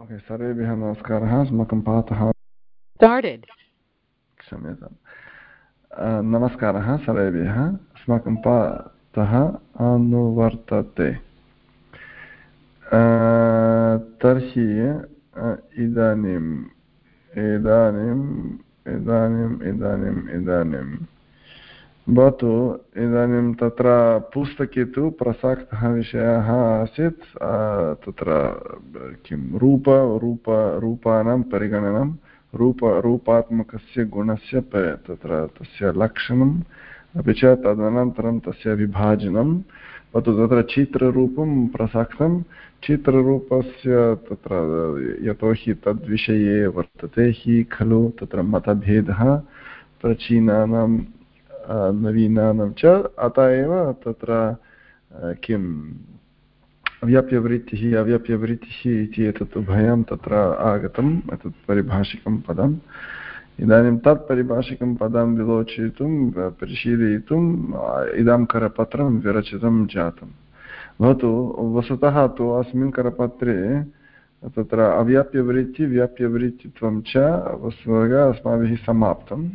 Okay सर्वेभ्यः नमस्कारः अस्माकं पाठः क्षम्यताम् नमस्कारः सर्वेभ्यः अस्माकं पाठः अनुवर्तते तर्हि इदानीम् इदानीम् इदानीम् इदानीम् इदानीं भवतु इदानीं तत्र पुस्तके तु प्रसक्तः विषयः आसीत् तत्र किं रूप रूप रूपाणां परिगणनं रूप रूपात्मकस्य गुणस्य तत्र तस्य लक्षणम् अपि च तदनन्तरं तस्य विभाजनं भवतु तत्र चित्ररूपं प्रसक्तं चित्ररूपस्य तत्र यतोहि तद्विषये वर्तते हि खलु तत्र मतभेदः प्राचीनानां नवीनानां च अत एव तत्र किं व्याप्यवृत्तिः अव्याप्यवृत्तिः इति एतत् उभयं तत्र आगतम् एतत् परिभाषिकं पदम् इदानीं तत् परिभाषिकं पदं विलोचयितुं परिशीलयितुम् इदं करपत्रं विरचितं जातं भवतु वस्तुतः तु अस्मिन् करपत्रे तत्र अव्याप्यवृत्ति व्याप्यवृत्तित्वं च वस्तुतः अस्माभिः समाप्तं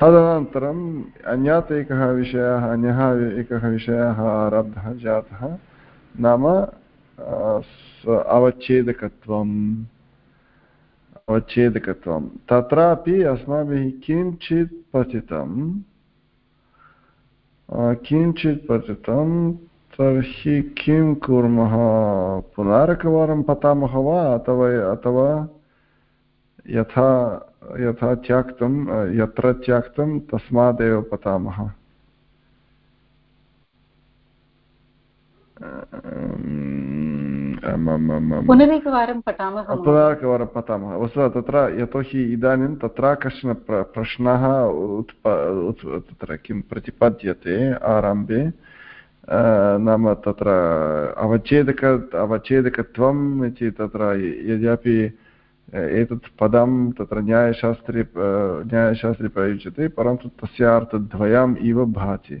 तदनन्तरम् अन्यत् एकः विषयः अन्यः एकः विषयः आरब्धः जातः, नाम अवच्छेदकत्वम्। अवच्छेदकत्वं। तत्रापि अस्माभिः किञ्चित् पठितं किञ्चित् पठितं तर्हि किं कुर्मः? पुनरेकवारं पठामः वा? अथवा अथवा यथा यथा त्यक्तं यत्र त्यक्तं तस्मादेव पठामः पुनरेकवारं पठामः पुनरेकवारं पठामः। वस्तुतः तत्र यतोहि इदानीं तत्र कश्चन प्र प्रश्नः तत्र किं प्रतिपद्यते आरम्भे। नाम तत्र अवच्छेदक अवच्छेदकत्वम् इति तत्र यद्यपि एतत् पदं तत्र न्यायशास्त्रे न्यायशास्त्रे प्रयुज्यते परन्तु तस्य अर्थद्वयम् इव भाति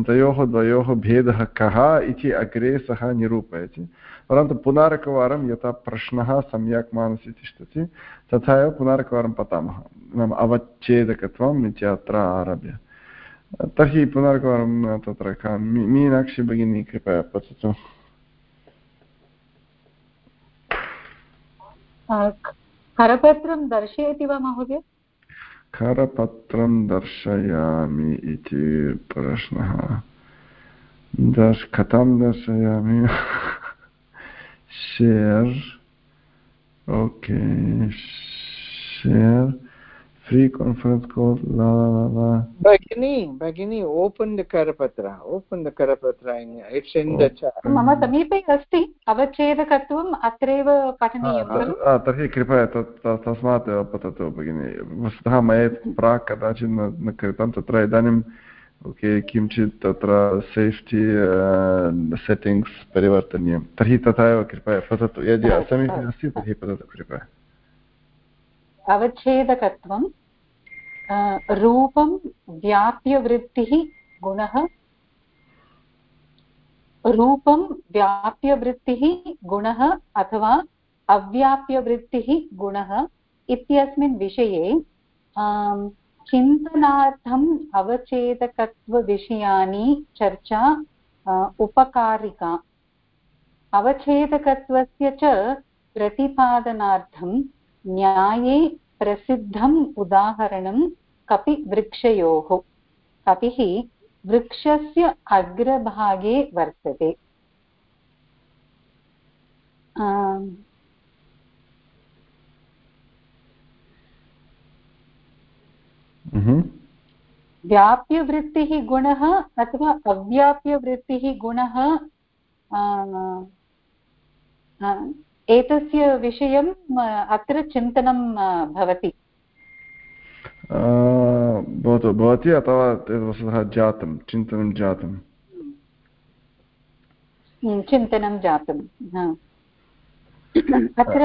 तयोः द्वयोः भेदः कः इति अग्रे सः निरूपयति परन्तु पुनरेकवारं यथा प्रश्नः सम्यक् मनसि तिष्ठति तथा एव पुनरेकवारं पठामः नाम अवच्छेदकत्वम् इत्यत्र आरभ्य तर्हि पुनरेकवारं तत्र मीनाक्षी भगिनी कृपया पठतु करपत्रं दर्शयति वा महोदय करपत्रं दर्शयामि इति प्रश्नः दर्श कथं दर्शयामि share okay share free conference call la la la. Bagini bagini open the karapatra open the karapatra in it's in the chat मम समीपे अस्ति अवच्छेदकत्वम् अत्रैव पठनीयं खलु? तर्हि कृपया तस्मात् पततु भगिनि। वस्तुतः मया प्राक् कदाचित् न कृतं तत्र इदानीं ओके किञ्चित् तत्र सेफ्टि सेटिङ्ग्स् परिवर्तनीयं। तर्हि तथा एव कृपया पततु। यदि असमीपे अस्ति तर्हि पततु कृपया। अवच्छेदकत्वं रूपं व्याप्यवृत्तिः गुणः, रूपं व्याप्यवृत्तिः गुणः अथवा अव्याप्यवृत्तिः गुणः इत्यस्मिन् विषये चिन्तनार्थम् अवच्छेदकत्वविषयानि चर्चा उपकारिका। अवच्छेदकत्वस्य च प्रतिपादनार्थं न्याये प्रसिद्धम् उदाहरणं कपिवृक्षयोः। कपिः वृक्षस्य अग्रभागे वर्तते। व्याप्यवृत्तिः गुणः अथवा अव्याप्यवृत्तिः गुणः एतस्य विषयम् अत्र चिन्तनं भवति? भवतु भवति अथवा वस्तुतः जातं चिन्तनं जातम् चिन्तनं जातम् अत्र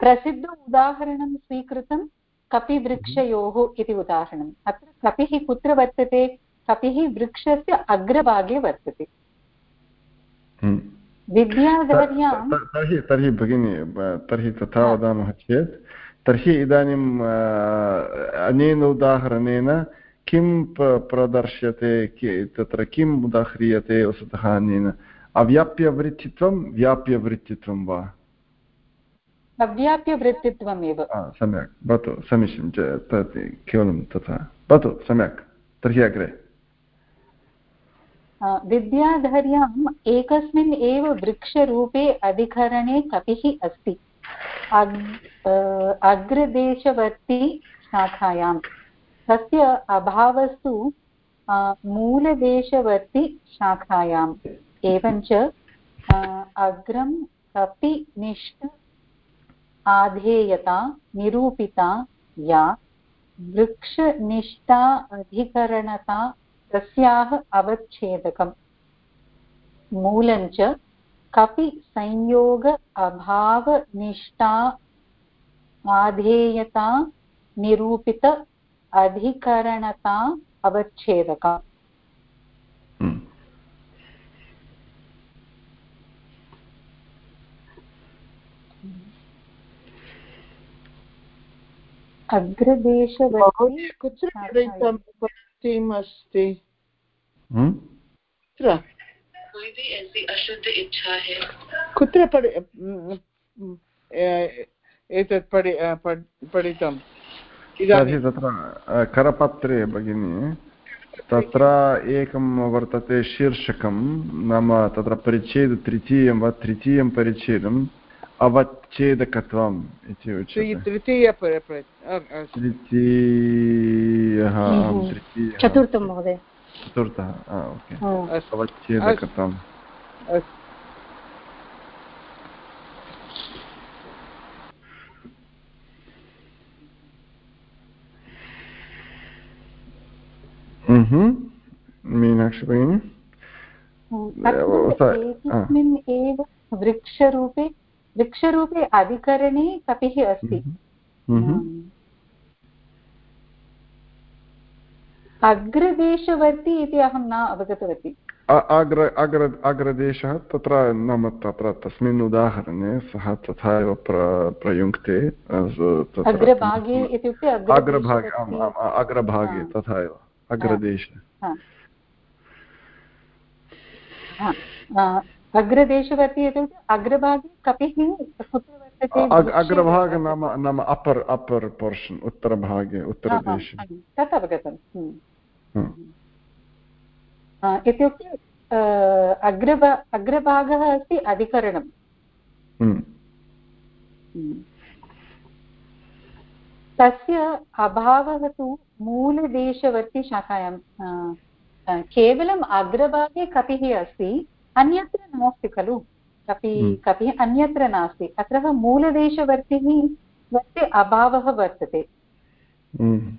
प्रसिद्ध उदाहरणं स्वीकृतं कपिवृक्षयोः इति उदाहरणम्। अत्र कपिः कुत्र वर्तते? कपिः वृक्षस्य अग्रभागे वर्तते। तर्हि तर्हि भगिनि तर्हि तथा वदामः चेत् तर्हि इदानीम् अनेन उदाहरणेन किं प्रदर्श्यते तत्र किम् उदाह्रियते वस्तुतः अनेन? अव्याप्यवृत्तित्वं व्याप्यवृत्तित्वं वा? अव्याप्यवृत्तित्वमेव सम्यक्। भवतु समीचीनं केवलं तथा। भवतु सम्यक्। तर्हि अग्रे। विद्याधर्याम् एकस्मिन् एव वृक्षरूपे अधिकरणे कपिः अस्ति। अग्रदेशवर्ती शाखायां तस्य अभावस्तु मूलदेशवर्ति शाखायाम्। एवञ्च अग्रं कपि निष्ठ आधेयता निरूपिता या वृक्षनिष्ठा अधिकरणता तस्याः अवच्छेदकम्। मूलञ्च कपि संयोग अभावनिष्ठा आधेयता निरूपित अधिकरणता अवच्छेदका। हम्म। अग्रदेशवर्ती कुत्र अस्ति। कोई भी ऐसी अशुद्ध इच्छा है कुत्र एतत् पठितं तर्हि तत्र करपत्रे भगिनि तत्र एकं वर्तते शीर्षकं नाम तत्र परिच्छेद तृतीयं वा तृतीयं परिच्छेदम् अवच्छेदकत्वम् इति उच्यते तृतीय तृतीयः चतुर्थं ओके अवच्छेदकत्वम् मीनाक्षि भगिनि एकस्मिन् एव वृक्षरूपे वृक्षरूपे अधिकरणे कपिः अस्ति अग्रदेशवर्ती इति अहं न अवगतवती। अग्र अग्र अग्रदेशः तत्र नाम तत्र तस्मिन् उदाहरणे सः तथा एव प्र प्रयुङ्क्ते अग्रभागे इत्युक्ते अग्रभागे अग्रभागे तथा एव अग्रदेश। अग्रदेशवर्ती इत्युक्ते अग्रभागे कपिः कुत्र वर्तते अग्रभाग नाम नाम अपर् अपर् पोर्षन् उत्तरभागे उत्तरदेशे। तत् अवगतम् इत्युक्ते अग्रभ अग्रभागः अस्ति अधिकरणम्। तस्य अभावः तु मूलदेशवर्तिशाखायां केवलम् अग्रभागे कपिः अस्ति अन्यत्र नास्ति खलु। कपि हम्म। कपिः अन्यत्र नास्ति। अत्र मूलदेशवर्तिः वर्ते अभावः वर्तते। हम्म।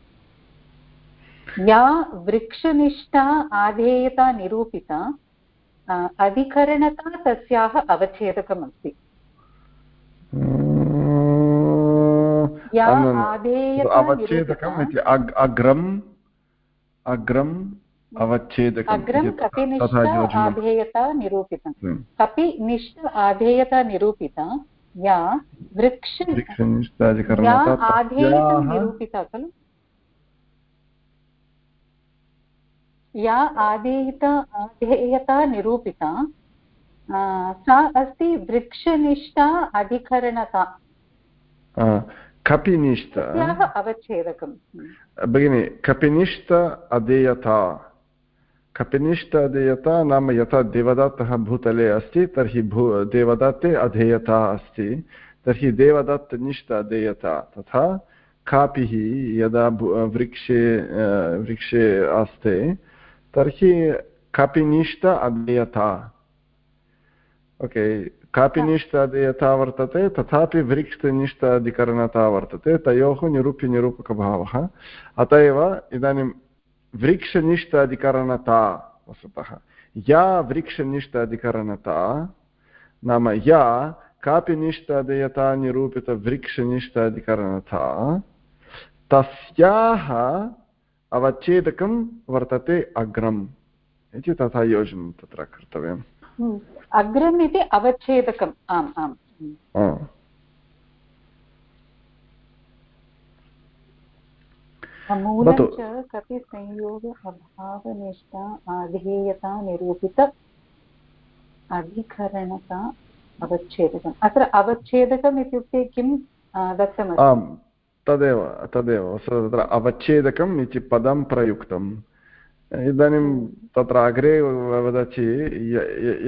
या वृक्षनिष्ठा आधेयता निरूपिता अधिकरणता तस्याः अवच्छेदकमस्ति। अवच्छेदकम् इति अग्रम् अग्रम् अवच्छेदकम् आधेयता निरूपितं। कपि निष्ठ आधेयता निरूपिता या वृक्ष आधेयता निरूपिता खलु? या आधेयता आधेयता निरूपिता सा अस्ति वृक्षनिष्ठा अधिकरणता। कपिनिष्ठ। अवच्छेदकं भगिनि कपिनिष्ठ अधेयता। कपिनिष्ठ अधेयता नाम यथा देवदत्तः भूतले अस्ति तर्हि भू देवदत्ते अधेयता अस्ति तर्हि देवदत्तनिष्ठ अधेयता तथा कापिः यदा वृक्षे वृक्षे अस्ति तर्हि कपिनिष्ठ अधेयता ओके कापि निष्ठादि यथा वर्तते तथापि वृक्षनिष्ठाधिकरणता वर्तते तयोः निरूप्यनिरूपकभावः अत एव इदानीं वृक्षनिष्ठाधिकरणता वस्तुतः या वृक्षनिष्ठाधिकरणता नाम या कापि निष्ठादयता निरूपितवृक्षनिष्ठाधिकरणता तस्याः अवच्छेदकं वर्तते अग्रम् इति तथा योजनं तत्र कर्तव्यम्। हम्म। अग्रम् इति अवच्छेदकम्। आम् आम्। मूलं च कपि संयोग अभावनिष्ठा आधेयता निरूपित अधिकरणता अवच्छेदकम्। अत्र अवच्छेदकम् इत्युक्ते किं दत्तमस्ति। तदेव तदेव तत्र अवच्छेदकम् इति पदं प्रयुक्तम्। इदानीं तत्र अग्रे वदति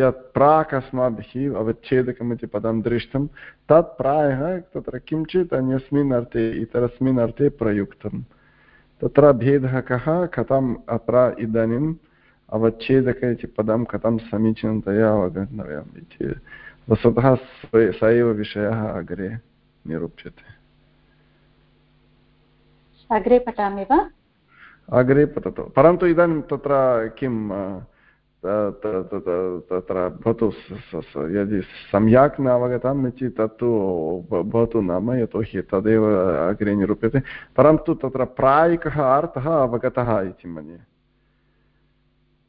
यत् प्राक् अस्माभिः अवच्छेदकम् इति पदं दृष्टं तत् प्रायः तत्र किञ्चित् अन्यस्मिन् अर्थे, इतरस्मिन् अर्थे प्रयुक्तं तत्र भेदः कः, कथम् अत्र इदानीम् अवच्छेदक इति पदं कथं समीचीनतया अवगन्तव्यम् इति वस्तुतः स एव विषयः अग्रे निरूप्यते। अग्रे पठामि वा? अग्रे पततु। परन्तु इदानीं तत्र किं तत्र भवतु यदि सम्यक् न अवगतं चेत् तत्तु भवतु नाम, यतोहि तदेव अग्रे निरूप्यते। परन्तु तत्र प्रायिकः अर्थः अवगतः इति मन्ये।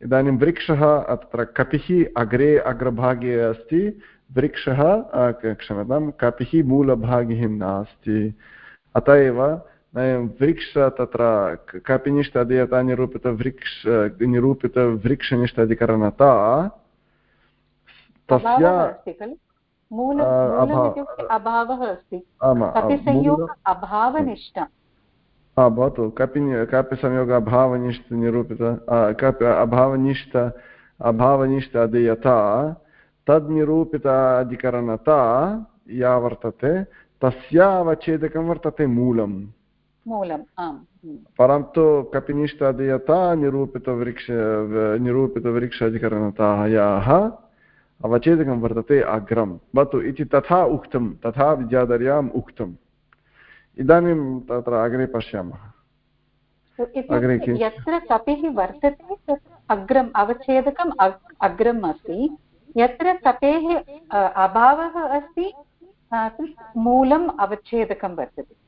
इदानीं वृक्षः अत्र कपिः अग्रे अग्रभागे अस्ति। वृक्षः क्षम्यतां, कपिः मूलभागे नास्ति। अत एव वृक्ष तत्र कपिनिष्ठ अधीयता निरूपितवृक्ष निरूपितवृक्षनिष्ठाधिकरणता तस्य अभावः अस्ति अभावनिष्ठ भवतु कपि कापि संयोग अभावनिष्ठ निरूपित कापि अभावनिष्ठ अभावनिष्ठ अधीयता तद्निरूपित अधिकरणता या वर्तते तस्या अवच्छेदकं वर्तते मूलम् मूलम् आम् परन्तु कपिनिष्ठादीयता निरूपितवृक्ष निरूपितवृक्षाधिकरणतायाः अवच्छेदकं वर्तते अग्रं भवतु इति तथा उक्तं तथा विद्याधर्याम् उक्तम् इदानीं तत्र अग्रे पश्यामः यत्र कपिः वर्तते तत्र अग्रम् अवच्छेदकम् अग्रम् अस्ति यत्र कपेः अभावः अस्ति मूलम् अवच्छेदकं वर्तते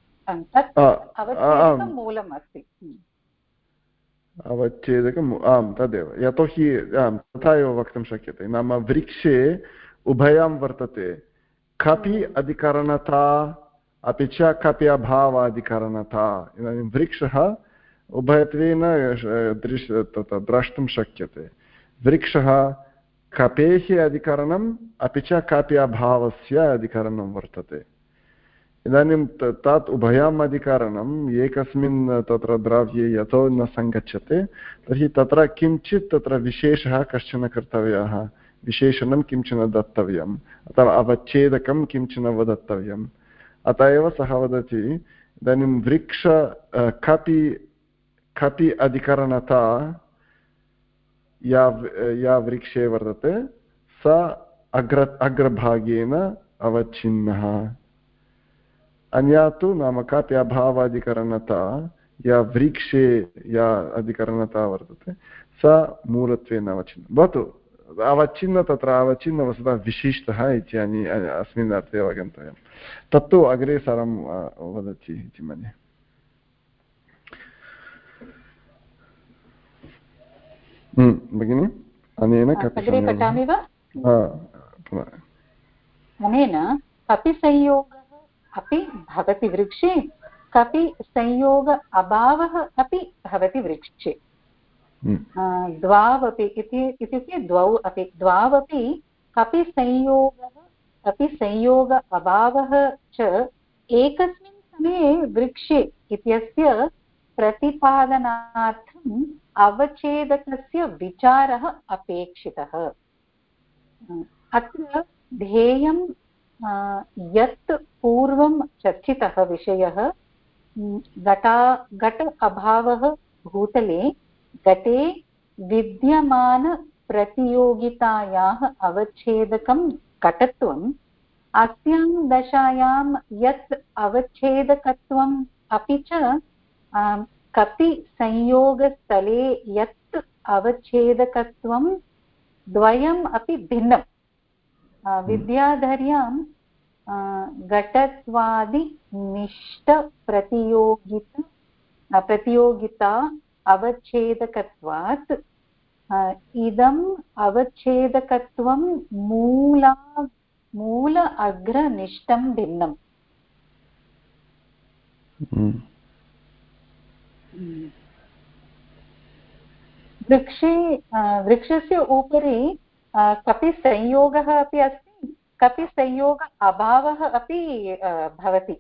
मूलम् अस्ति अवच्छेदकम् आम्। तदेव। यतोहि आम् तथा एव वक्तुं शक्यते। नाम वृक्षे उभयं वर्तते। कपि अधिकरणता अपि च कपि अभावाधिकरणता। इदानीं वृक्षः उभयत्वेन दृश् द्रष्टुं शक्यते। वृक्षः कपेः अधिकरणम् अपि च कापि अभावस्य अधिकरणं वर्तते। इदानीं तत् उभयम् अधिकरणम् एकस्मिन् तत्र द्रव्ये यतो न सङ्गच्छते, तर्हि तत्र किञ्चित् तत्र विशेषः कश्चन कर्तव्यः। विशेषणं किंचन दत्तव्यम्, अथवा अवच्छेदकं किंचन वदत्तव्यम्। अत एव सः वदति, इदानीं वृक्ष कपि कपि अधिकरणता या या वृक्षे वर्तते, स अग्र, अग्रभागेन अवच्छिन्नः। अन्या तु नाम कापि अभावाधिकरणता या वृक्षे या अधिकरणता वर्तते सा मूलत्वेन अवच्छिन्न भवतु अवच्छिन्न तत्र अवच्छिन्न वस्तुतः विशिष्टः इत्यनि अस्मिन् अर्थे अवगन्तव्यं तत्तु अग्रे सर्वं वदति इति मन्ये भगिनि अनेन वा अनेन कपि संयोगः अपि भवति वृक्षे कपि संयोग अभावः अपि भवति वृक्षे हम्म। द्वावपि इत्युक्ते द्वौ अपि द्वावपि कपि संयोगः अपि संयोग अभावः च एकस्मिन् समये वृक्षे इत्यस्य प्रतिपादनार्थम् अवच्छेदकस्य विचारः अपेक्षितः अत्र ध्येयं यत् पूर्वं चर्चितः विषयः घटा, घट अभावः भूतले, घटे विद्यमानप्रतियोगितायाः अवच्छेदकं घटत्वम् अस्यां दशायां यत् अवच्छेदकत्वम् अपि च कपि संयोगस्थले यत् अवच्छेदकत्वं द्वयम् अपि भिन्नं विद्याधर्यां घटत्वादिनिष्ठप्रतियोगित प्रतियोगिता अवच्छेदकत्वात् इदम् अवच्छेदकत्वं मूला मूल अग्रनिष्ठं भिन्नम्। वृक्षे वृक्षस्य उपरि कपिसंयोगः अपि अस्ति कपिसंयोग अभावः अपि भवति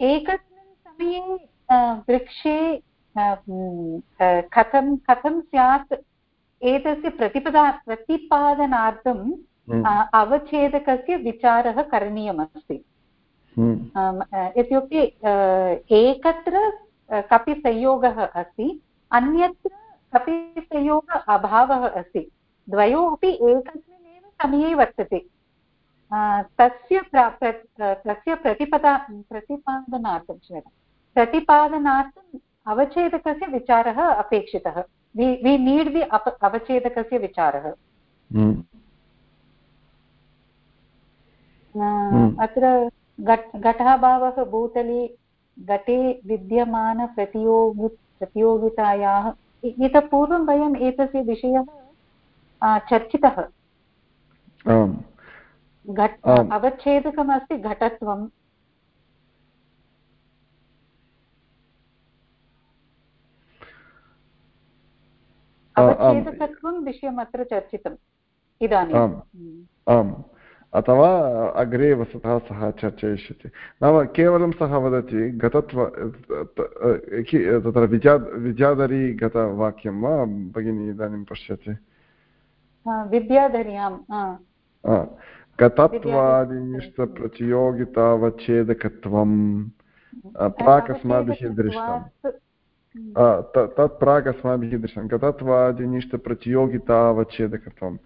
एकस्मिन् समये वृक्षे कथं कथं स्यात् एतस्य प्रतिपदा प्रतिपादनार्थं हम्म। अवच्छेदकस्य विचारः करणीयमस्ति हम्म। इत्युक्ते एकत्र कपिसंयोगः अस्ति अन्यत्र कपिसंयोग अभावः अस्ति। द्वयोः एकस्मिन् एव समये वर्तते। तस्य तस्य प्रतिपदा प्रतिपादनार्थं प्रतिपादनार्थम् अवच्छेदकस्य विचारः अपेक्षितः। वि नीड् दि अवच्छेदकस्य विचारः। हम्म। हम्म। अत्र घट् घटाभावः भूतले घटे विद्यमानप्रतियोगि प्रतियोगितायाः इतः पूर्वं वयम् एतस्य विषयः चर्चितः। घट् अवच्छेदकमस्ति घटत्वं। अवच्छेदकत्वं विषयम् अत्र चर्चितम् इदानीम् आम्। अथवा अग्रे वस्तुतः सः चर्चयिष्यति। नाम केवलं सः वदति गतत्व तत्र विजा विद्याधरी गतवाक्यं वा भगिनी इदानीं पश्यति? विद्याधर्यां गतत्वादिनिष्ठप्रतियोगितावच्छेदकत्वं प्राक् अस्माभिः दृष्टं तत् प्राक् अस्माभिः दृष्टं गतत्वादिनिष्ठप्रतियोगितावच्छेदकत्वं।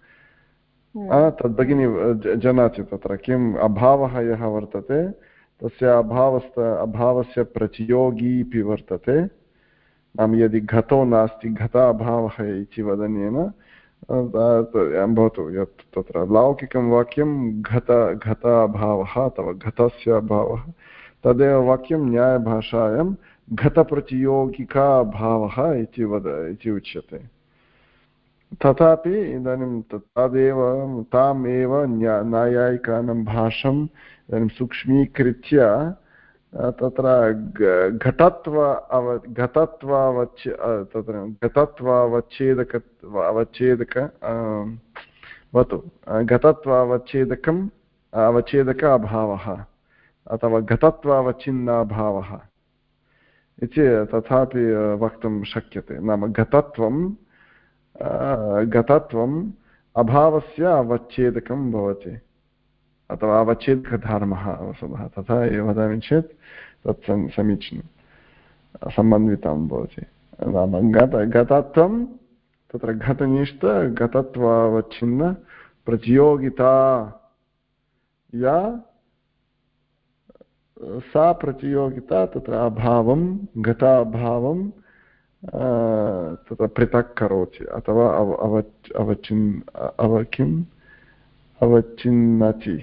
तद् भगिनी जानाति तत्र। किम् अभावः यः वर्तते तस्य अभावस्त अभावस्य प्रतियोगीपि वर्तते। नाम यदि घतो नास्ति घत अभावः इति वदनेन भवतु यत् तत्र। लौकिकं वाक्यं घत घत अभावः अथवा घतस्य अभावः तदेव वाक्यं न्यायभाषायां घतप्रतियोगिका अभावः इति वद इति उच्यते। तथापि इदानीं तदेव तामेव न्यायायिकानां भाषम् इदानीं सूक्ष्मीकृत्य तत्र घटत्व अव, घटत्वावच्छ तत्र घटत्वावच्छेदक, अवच्छेदक भवतु घटत्वावच्छेदकम् अवच्छेदक अभावः अथवा घटत्वावच्छिन्नाभावः इति तथापि वक्तुं शक्यते नाम घटत्वं गतत्वम् अभावस्य अवच्छेदकं भवति। अथवा अवच्छेदकधर्मः वस्तुतः तथा एव वदामि चेत् तत् समीचीनं, सम्बन्धितं भवति। नाम गत, गतत्वं, तत्र घटनिष्ठ, गतत्वावच्छिन्न, प्रतियोगिता, या, सा प्रतियोगिता, तत्र अभावं, गताभावं तत्र पृथक् करोति अथवा अव अव अवचिन् अव किम् अवचिन्नति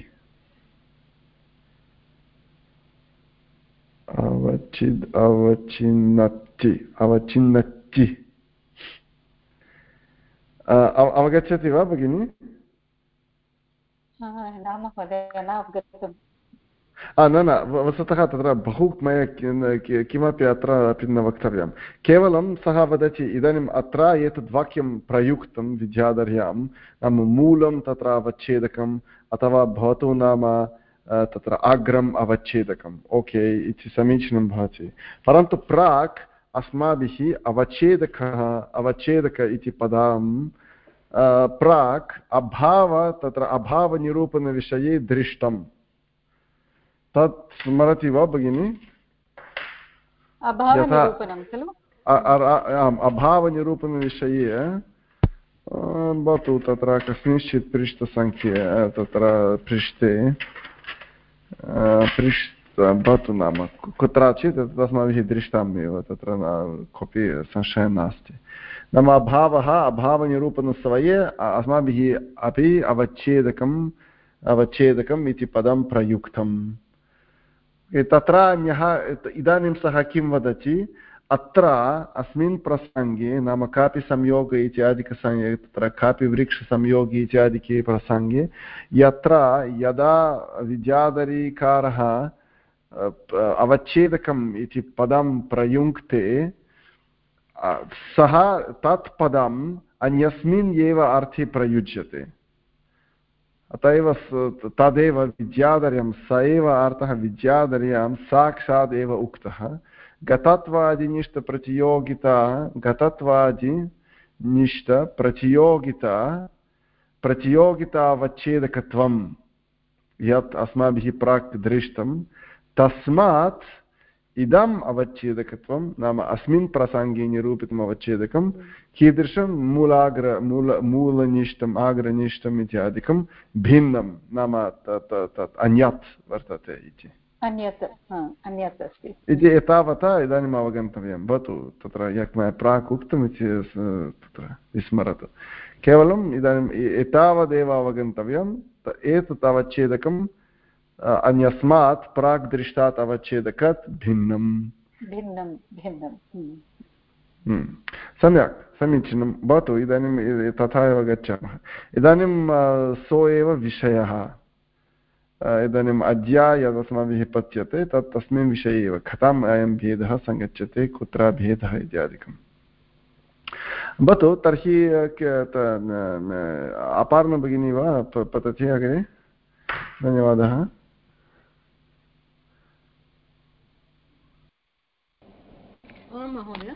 अवचिद् अवचिन्नति अवचिन्नति अवगच्छति वा भगिनि न न वस्तुतः तत्र बहु मया किमपि अत्र अपि न वक्तव्यं केवलं सः वदति इदानीम् अत्र एतद् वाक्यं प्रयुक्तं विद्याधर्यां नाम मूलं तत्र अवच्छेदकम् अथवा भवतु नाम तत्र अग्रम् अवच्छेदकम् ओके इति समीचीनं भवति परन्तु प्राक् अस्माभिः अवच्छेदकः अवच्छेदक इति पदं प्राक् अभाव तत्र अभावनिरूपणविषये दृष्टम् तत् स्मरति वा भगिनि? आम् अभावनिरूपणविषये भवतु तत्र कस्मिंश्चित् पृष्ठसङ्ख्ये तत्र पृष्ठे पृष्ठ भवतु नाम कुत्रचित् अस्माभिः दृष्टमेव तत्र कोऽपि संशयः नास्ति। नाम अभावः अभावनिरूपणसमये अस्माभिः अपि अवच्छेदकम् अवच्छेदकम् इति पदं प्रयुक्तम्। तत्र अन्यः इदानीं सः किं वदति? अत्र अस्मिन् प्रसङ्गे नाम कापि संयोग इत्यादिकसंयोगे तत्र कापि वृक्षसंयोगी इत्यादिके प्रसङ्गे, यत्र यदा विद्याधरीकारः अवच्छेदकम् इति पदं प्रयुङ्क्ते सः तत् पदम् अन्यस्मिन् एव अर्थे प्रयुज्यते। अत एव तदेव विद्याधर्यं स एव अर्थः विद्याधर्यां साक्षादेव उक्तः। गतत्वादिनिष्ठप्रतियोगिता गतत्वादिनिष्ठप्रतियोगिता प्रतियोगितावच्छेदकत्वं, यत् अस्माभिः प्राक् दृष्टं, तस्मात् इदम् अवच्छेदकत्वं नाम अस्मिन् प्रसङ्गे निरूपितम् अवच्छेदकं कीदृशं मूलाग्र मूल मूलनिष्ठम् आग्रनिष्ठम् इत्यादिकं भिन्नं नाम तत् अन्यत् वर्तते इति। अन्यत् अन्यत् अस्ति। इति एतावता इदानीम् अवगन्तव्यं। भवतु तत्र यत् मया प्राक् उक्तम् इति तत्र विस्मरतु। केवलम् इदानीम् एतावदेव अवगन्तव्यम् एतत् अवच्छेदकं अन्यस्मात् प्राक् दृष्टात् अवच्छेदकात् भिन्नम् भिन्नं भिन्नं सम्यक् समीचीनं. भवतु इदानीं तथा एव गच्छामः. इदानीं सो एव विषयः. इदानीम् अद्य यदस्माभिः पच्यते तत् तस्मिन् विषये एव कथम् अयं भेदः सङ्गच्छते कुत्र भेदः इत्यादिकम्. भवतु तर्हि अपार्न भगिनी वा पतति अग्रे? धन्यवादः. आं महोदय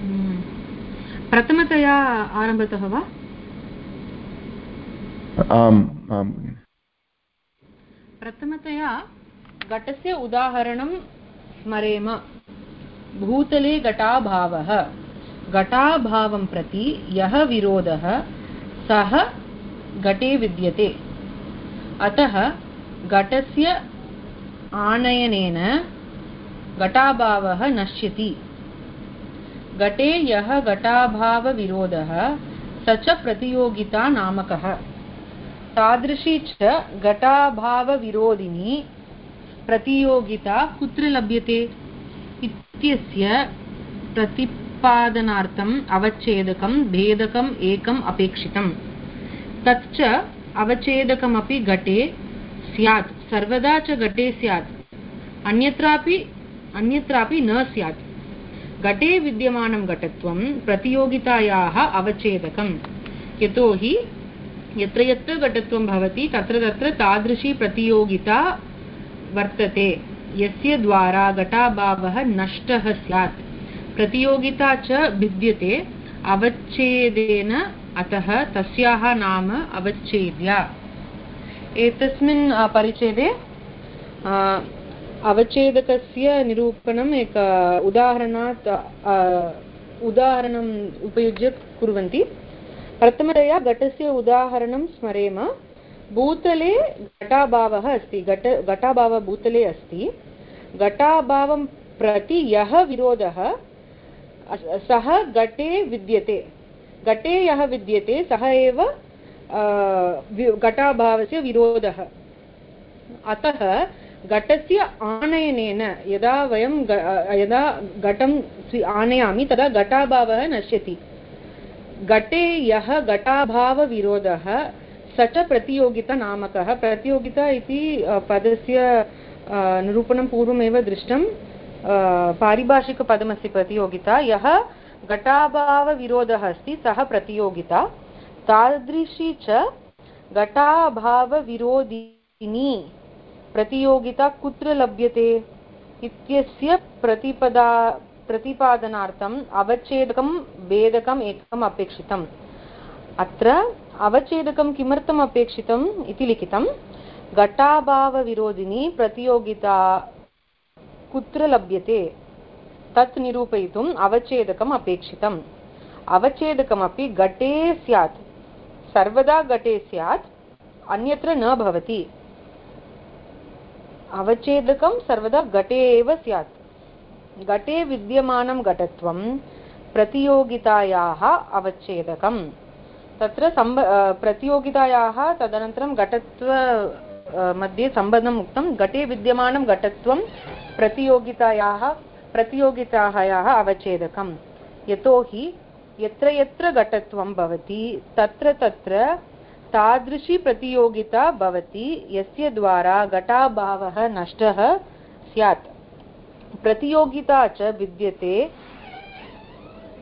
हम्म। प्रथमतया आरम्भतः वा? आम् आम्। प्रथमतया घटस्य उदाहरणं स्मरेम। भूतले घटाभावः। घटाभावं प्रति यः विरोधः सः घटे विद्यते। अतः घटस्य आनयनेन घटाभावः नश्यति। घटे यः घटाभावविरोधः, स च प्रतियोगिता नामकः। तादृशी च घटाभावविरोधिनी प्रतियोगिता कुत्र लभ्यते इत्यस्य प्रतिपादनार्थम् अवच्छेदकं भेदकम्, एकम् अपेक्षितम्। तच्च अवच्छेदकमपि घटे स्यात्, सर्वदा च घटे स्यात्। अन्यत्रापि अन्यत्रापि न स्यात्। घटे विद्यमानं घटत्वं प्रतियोगितायाः अवच्छेदकम्। यतोहि यत्र यत्र घटत्वं भवति, तत्र तत्र तादृशी प्रतियोगिता वर्तते। यस्य द्वारा घटाभावः नष्टः स्यात्। प्रतियोगिता च भिद्यते, अवच्छेदेन अतः तस्याः नाम अवच्छेद्या। एतस्मिन् परिच्छेदे अवच्छेदकस्य निरूपणम् एक उदाहरणात् उदाहरणम् उपयुज्य कुर्वन्ति। प्रथमतया घटस्य उदाहरणं स्मरेम। भूतले घटाभावः अस्ति, घट, घटाभावः भूतले अस्ति। घटाभावं प्रति यः विरोधः सः घटे विद्यते। घटे यः विद्यते, सः एव घटाभावस्य विरोधः। अतः घटस्य आनयनेन यदा वयं यदा घटं आनयामि, तदा घटाभावः नश्यति। घटे यः घटाभावविरोधः, स च प्रतियोगितानामकः। प्रतियोगिता इति पदस्य निरूपणं पूर्वमेव दृष्टं पारिभाषिकपदमस्ति प्रतियोगिता। यः घटाभावविरोधः अस्ति सः प्रतियोगिता। तादृशी च घटाभावविरोधिनी प्रतियोगिता कुत्र लभ्यते इत्यस्य प्रतिपदा प्रतिपादनार्थम् अवच्छेदकं भेदकम् एकम् अपेक्षितम्। अत्र अवच्छेदकं किमर्थम् अपेक्षितम् इति लिखितं घटाभावविरोधिनी प्रतियोगिता कुत्र लभ्यते? तत् निरूपयितुम् अवच्छेदकम् अपेक्षितम्। अवच्छेदकमपि घटे स्यात्। सर्वदा घटे स्यात्, अन्यत्र न भवति। अवच्छेदकं सर्वदा घटे एव स्यात्। घटे विद्यमानं घटत्वं प्रतियोगितायाः अवच्छेदकम्। तत्र सम्ब प्रतियोगितायाः तदनन्तरं घटत्व मध्ये सम्बन्धम् उक्तं घटे विद्यमानं घटत्वं प्रतियोगितायाः प्रतियोगितायाः अवच्छेदकं यतोहि यत्र यत्र घटत्वं भवति, तत्र तत्र तादृशी प्रतियोगिता भवति, यस्य द्वारा घटाभावः नष्टः स्यात्। प्रतियोगिता च विद्यते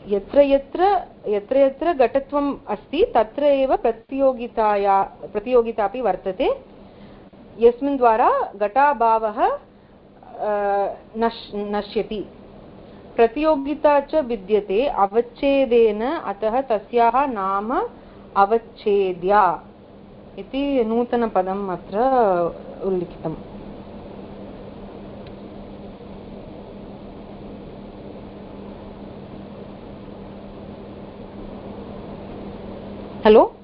यत्र यत्र यत्र यत्र घटत्वम् अस्ति, तत्र एव प्रतियोगिताया, प्रतियोगिता अपि वर्तते। यस्मिन् द्वारा घटाभावः नश्, नश्यति। प्रतियोगिता च विद्यते अवच्छेदेन, अतः तस्याः नाम अवच्छेद्या इति नूतनपदम् अत्र उल्लिखितम्। हलो?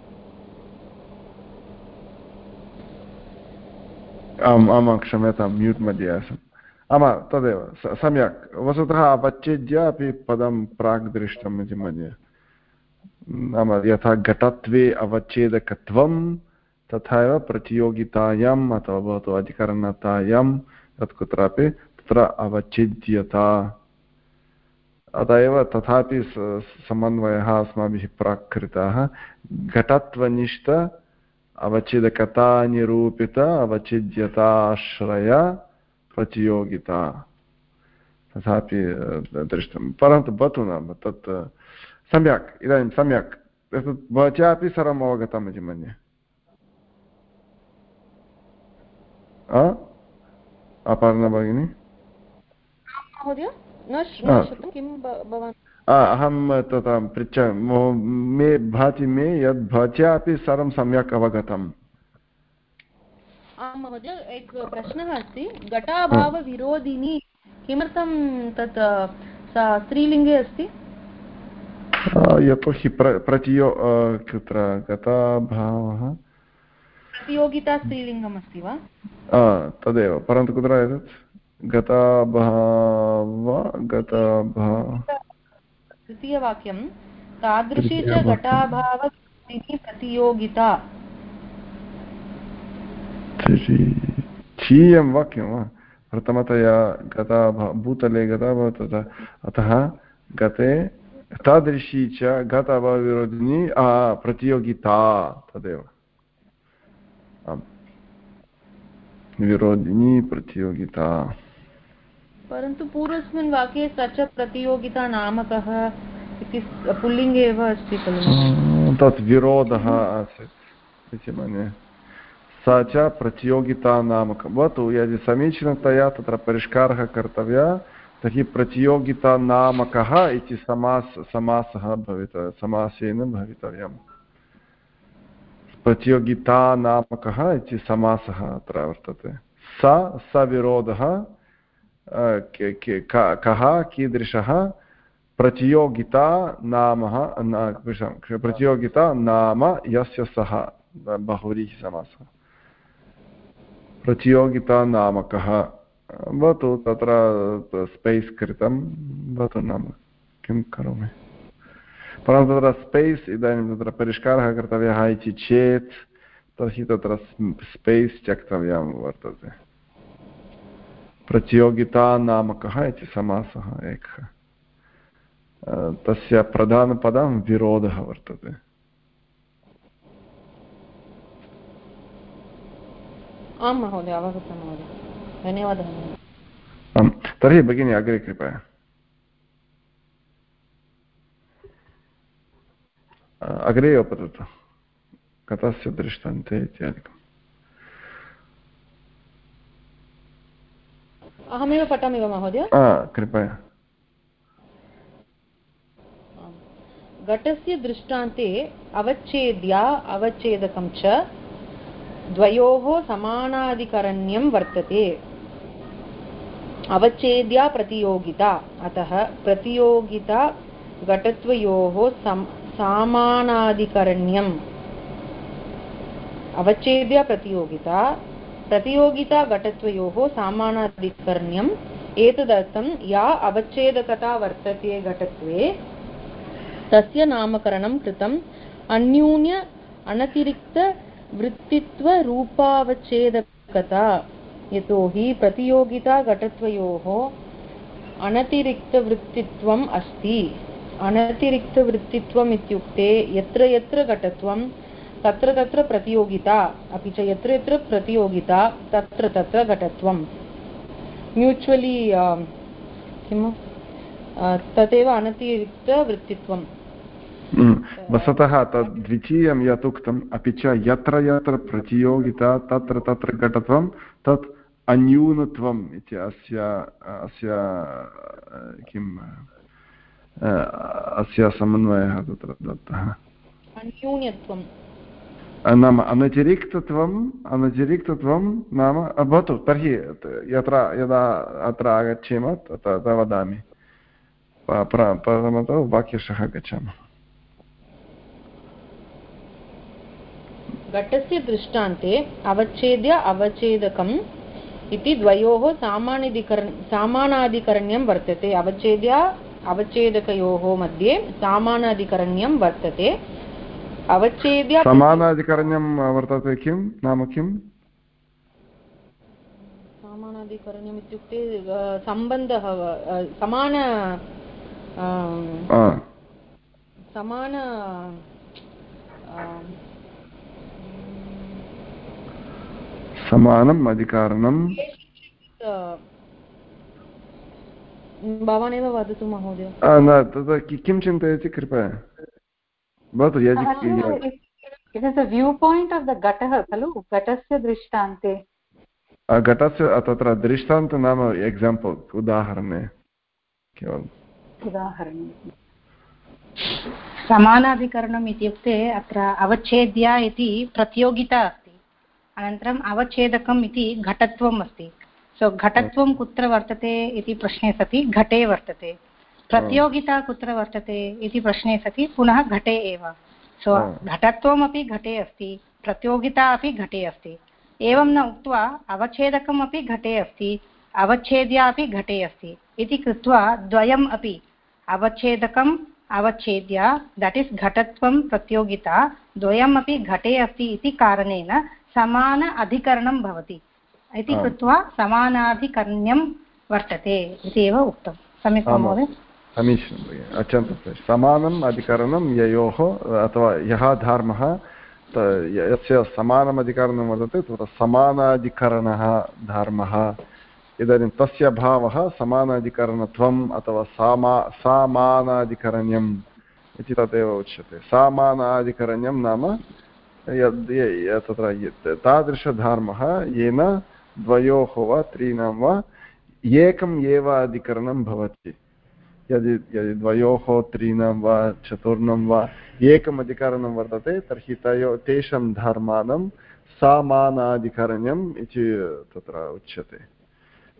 आम् आम् क्षम्यतां म्यूट् मध्ये आसम्। आम तदेव सम्यक् वस्तुतः अवच्छेद्य अपि पदं प्राक् दृष्टम् इति मन्ये नाम यथा घटत्वे अवच्छेदकत्वं तथा एव प्रतियोगितायाम् अथवा भवतु अधिकरणतायां तत् कुत्रापि तत्र अवच्छेद्यता अत एव तथापि समन्वयः अस्माभिः प्राक् कृतः घटत्वनिष्ठ अवच्छेदकता निरूपित अवच्छेद्यताश्रय प्रतियोगिता। तथापि दृष्टं। परन्तु भवतु नाम तत् सम्यक् इदानीं सम्यक्। एतत् भवत्या अपि सर्वम् अवगतम् इति मन्ये। अपर्णा भगिनी? अहं तथा पृच्छ मे भाति मे यद् भवत्या अपि सर्वं सम्यक् अवगतम्। आं महोदय एकः प्रश्नः अस्ति। घटाभावविरोधिनी किमर्थं तत् सा स्त्रीलिङ्गे अस्ति? यतोहि प्र प्रतियो कुत्र? गताभावः प्रतियोगिता स्त्रीलिङ्गम् अस्ति वा तदेव। परन्तु कुत्र एतत्? गताभाव गताभाव तृतीयवाक्यं। तादृशी च घटाभावविरोधिनी प्रतियोगिता। क्षीयं वाक्यं वा प्रथमतया गता भूतले गता भवतः अतः गते तादृशी च गतभावविरोधिनी प्रतियोगिता तदेव आम् विरोधिनी प्रतियोगिता परन्तु पूर्वस्मिन् वाक्ये स च प्रतियोगिता नामकः इति पुल्लिङ्गे एव अस्ति खलु तत् विरोधः आसीत् इति मन्ये सा च प्रतियोगितानामकं भवतु, यदि समीचीनतया तत्र परिष्कारः कर्तव्यः, तर्हि प्रतियोगितानामकः इति समास, समासः भवितव्यः समासेन भवितव्यम्। प्रतियोगितानामकः इति समासः अत्र वर्तते। स सविरोधः कः कीदृशः, प्रतियोगिता नामः प्रतियोगिता नाम यस्य सः बहुव्रीहिसमासः प्रतियोगितानामकः, भवतु तत्र स्पैस् कृतं, भवतु नाम किं करोमि। परन्तु तत्र स्पेस् इदानीं तत्र परिष्कारः कर्तव्यः इति चेत्, तर्हि तत्र स्पेस् त्यक्तव्यं वर्तते। प्रतियोगितानामकः इति समासः एकः। तस्य प्रधानपदं विरोधः वर्तते। आं महोदय अवगतं महोदय। धन्यवादः आम् तर्हि भगिनी अग्रे कृपया। अग्रे एव पततु कथस्य दृष्टान्ते इत्यादिकम्? अहमेव पठामि वा महोदय? कृपया। घटस्य दृष्टान्ते अवच्छेद्या अवच्छेदकं च द्वयोः समानाधिकरण्यं वर्तते। अवच्छेद्या प्रतियोगिता। अतः प्रतियोगिता घटत्वयोः सम, सामानाधिकरण्यम्। अवच्छेद्या प्रतियोगिता। प्रतियोगिता घटत्वयोः सामानाधिकरण्यम्। एतदर्थं या अवच्छेदकता वर्तते घटत्वे, तस्य नामकरणं कृतम् अन्यून्य अनतिरिक्तवृत्तित्वरूपावच्छेदकता यतोहि प्रतियोगिता घटत्वयोः अनतिरिक्तवृत्तित्वम् अस्ति। अनतिरिक्तवृत्तित्वम् इत्युक्ते यत्र यत्र घटत्वं, तत्र तत्र प्रतियोगिता, अपि च यत्र यत्र प्रतियोगिता, तत्र तत्र घटत्वं म्यूचुवलि किं तदेव अनतिरिक्तवृत्तित्वं वस्तुतः तद् द्वितीयं यत् उक्तम् अपि च यत्र यत्र प्रतियोगिता तत्र तत्र घटत्वं तत् अन्यूनत्वम् इति अस्य अस्य किम् अस्य समन्वयः तत्र दत्तः नाम अनतिरिक्तत्वम् अनतिरिक्तत्वं नाम भवतु तर्हि यत्र यदा अत्र आगच्छेम तदा वदामि प्रथमतः वाक्यशः गच्छामः घटस्य दृष्टान्ते अवच्छेद्य अवच्छेदकम् इति द्वयोः सामान्यधिकर सामानाधिकरण्यं वर्तते। अवच्छेद्य अवच्छेदकयोः मध्ये सामानाधिकरण्यं वर्तते। अवच्छेद्य समानाधिकरण्यं वर्तते किं? नाम किम्? सामानाधिकरण्यम् इत्युक्ते सम्बन्धः समान समान समानम् अधिकारणं भवानेव वदतु महोदय। न तत् किं चिन्तयति कृपया? भवतु यदि It is the viewpoint of खलु घटस्य दृष्टान्ते। घटस्य तत्र दृष्टांत नाम एक्साम्पल् उदाहरणे केवलम् उदाहरणं। समानाधिकरणम् इत्युक्ते अत्र अवच्छेद्या इति प्रतियोगिता अस्ति अनन्तरम् अवच्छेदकम् इति घटत्वम् अस्ति। सो घटत्वं कुत्र वर्तते इति प्रश्ने सति घटे वर्तते। प्रतियोगिता कुत्र वर्तते इति प्रश्ने सति पुनः घटे एव। सो घटत्वमपि घटे अस्ति प्रतियोगिता अपि घटे अस्ति। एवं न उक्त्वा अवच्छेदकम् अपि घटे अस्ति अवच्छेद्या अपि घटे अस्ति। इति कृत्वा द्वयम् अपि अवच्छेदकम् अवच्छेद्या दट् इस् घटत्वं प्रतियोगिता द्वयमपि घटे अस्ति इति कारणेन समान अधिकरणं भवति। इति कृत्वा समानाधिकरण्यं वर्तते इति एव उक्तं। सम्यक् महोदय? समीचीनं अत्यन्तं समानम् अधिकरणं ययोः अथवा यः धर्मः यस्य समानम् अधिकरणं वर्तते तत्र समानाधिकरणः धर्मः। इदानीं तस्य भावः समानाधिकरणत्वम् अथवा सामा सामानाधिकरण्यम् इति तदेव उच्यते। सामानाधिकरण्यं नाम यद् तत्र तादृशधर्मः, येन द्वयोः वा त्रीणां वा एकम् एव अधिकरणं भवति। यदि यदि द्वयोः त्रीणां वा चतुर्णां वा एकम् अधिकरणं वर्तते, तर्हि तयो तेषां धर्माणां सामानाधिकरण्यम् इति तत्र उच्यते।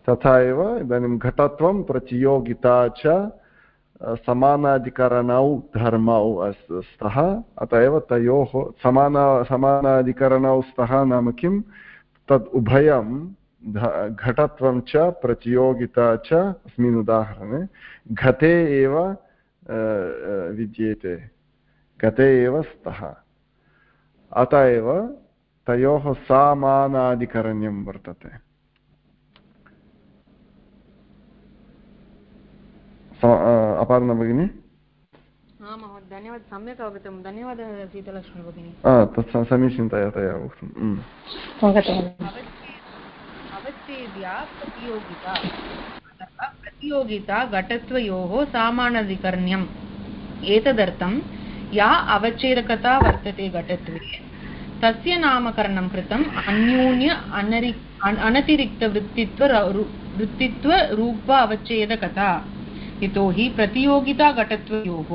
तथा एव इदानीं घटत्वं प्रतियोगिता च समानाधिकरणौ धर्मौ स्तः, अत एव तयोः समान, समानाधिकरणौ स्तः नाम किं? तद् उभयं घटत्वं च, प्रतियोगिता च, अस्मिन् उदाहरणे घटे एव विद्येते घटे एव स्तः। अत एव तयोः सामानाधिकरण्यं वर्तते। अपार्णा भगिनि। धन्यवादः सम्यक् अवगतं। धन्यवादः शीतलक्ष्मी भगिनी। तत् समीचीनतया तया उक्तम् अवच्छेद्या प्रतियोगिता प्रतियोगिता घटत्वयोः सामानाधिकरण्यम्। एतदर्थं या अवच्छेदकता वर्तते घटत्वे। तस्य नामकरणं कृतम् अन्यून्य अनरि अनतिरिक्तवृत्तित्व वृत्तित्वरूप अवच्छेदकता। यतोहि प्रतियोगिताघटत्वयोः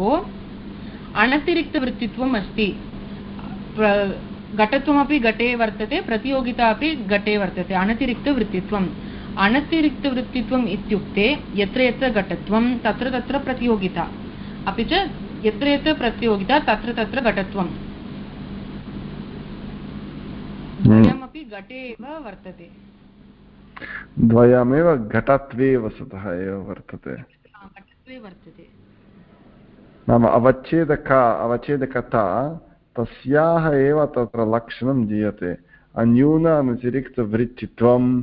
अनतिरिक्तवृत्तित्वम् अस्ति। घटत्वमपि घटे वर्तते, प्रतियोगिता अपि घटे वर्तते, अनतिरिक्तवृत्तित्वम्। अनतिरिक्तवृत्तित्वम् इत्युक्ते यत्र यत्र घटत्वं, तत्र तत्र प्रतियोगिता। अपि च यत्र यत्र प्रतियोगिता, तत्र तत्र घटत्वं द्वयमपि घटे एव वर्तते। द्वयमेव घटत्वे वस्तुतः एव वर्तते। घटत्वे वर्तते। नाम अवच्छेदका अवच्छेदकता तस्याः एव तत्र लक्षणं दीयते। अन्यून अनतिरिक्तवृत्तित्वम्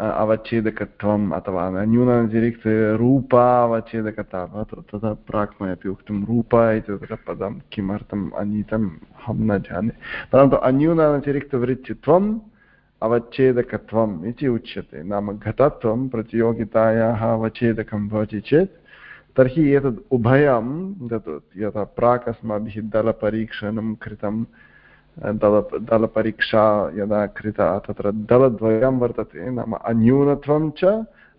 अवच्छेदकत्वम् अथवा न्यूनातिरिक्तरूपा अवच्छेदकता भवतु तथा प्राक् मयापि उक्तं रूप इति तत्र पदं किमर्थम् अनीतम् अहं न जाने। परन्तु अन्यूनातिरिक्तवृत्तित्वम् अवच्छेदकत्वम् इति उच्यते। नाम घटत्वं प्रतियोगितायाः अवच्छेदकं भवति चेत् तर्हि एतद् उभयं तत् यथा प्राक् अस्माभिः दलपरीक्षणं कृतं दल, दलपरीक्षा यदा कृता, तत्र दलद्वयं वर्तते, नाम अन्यूनत्वं च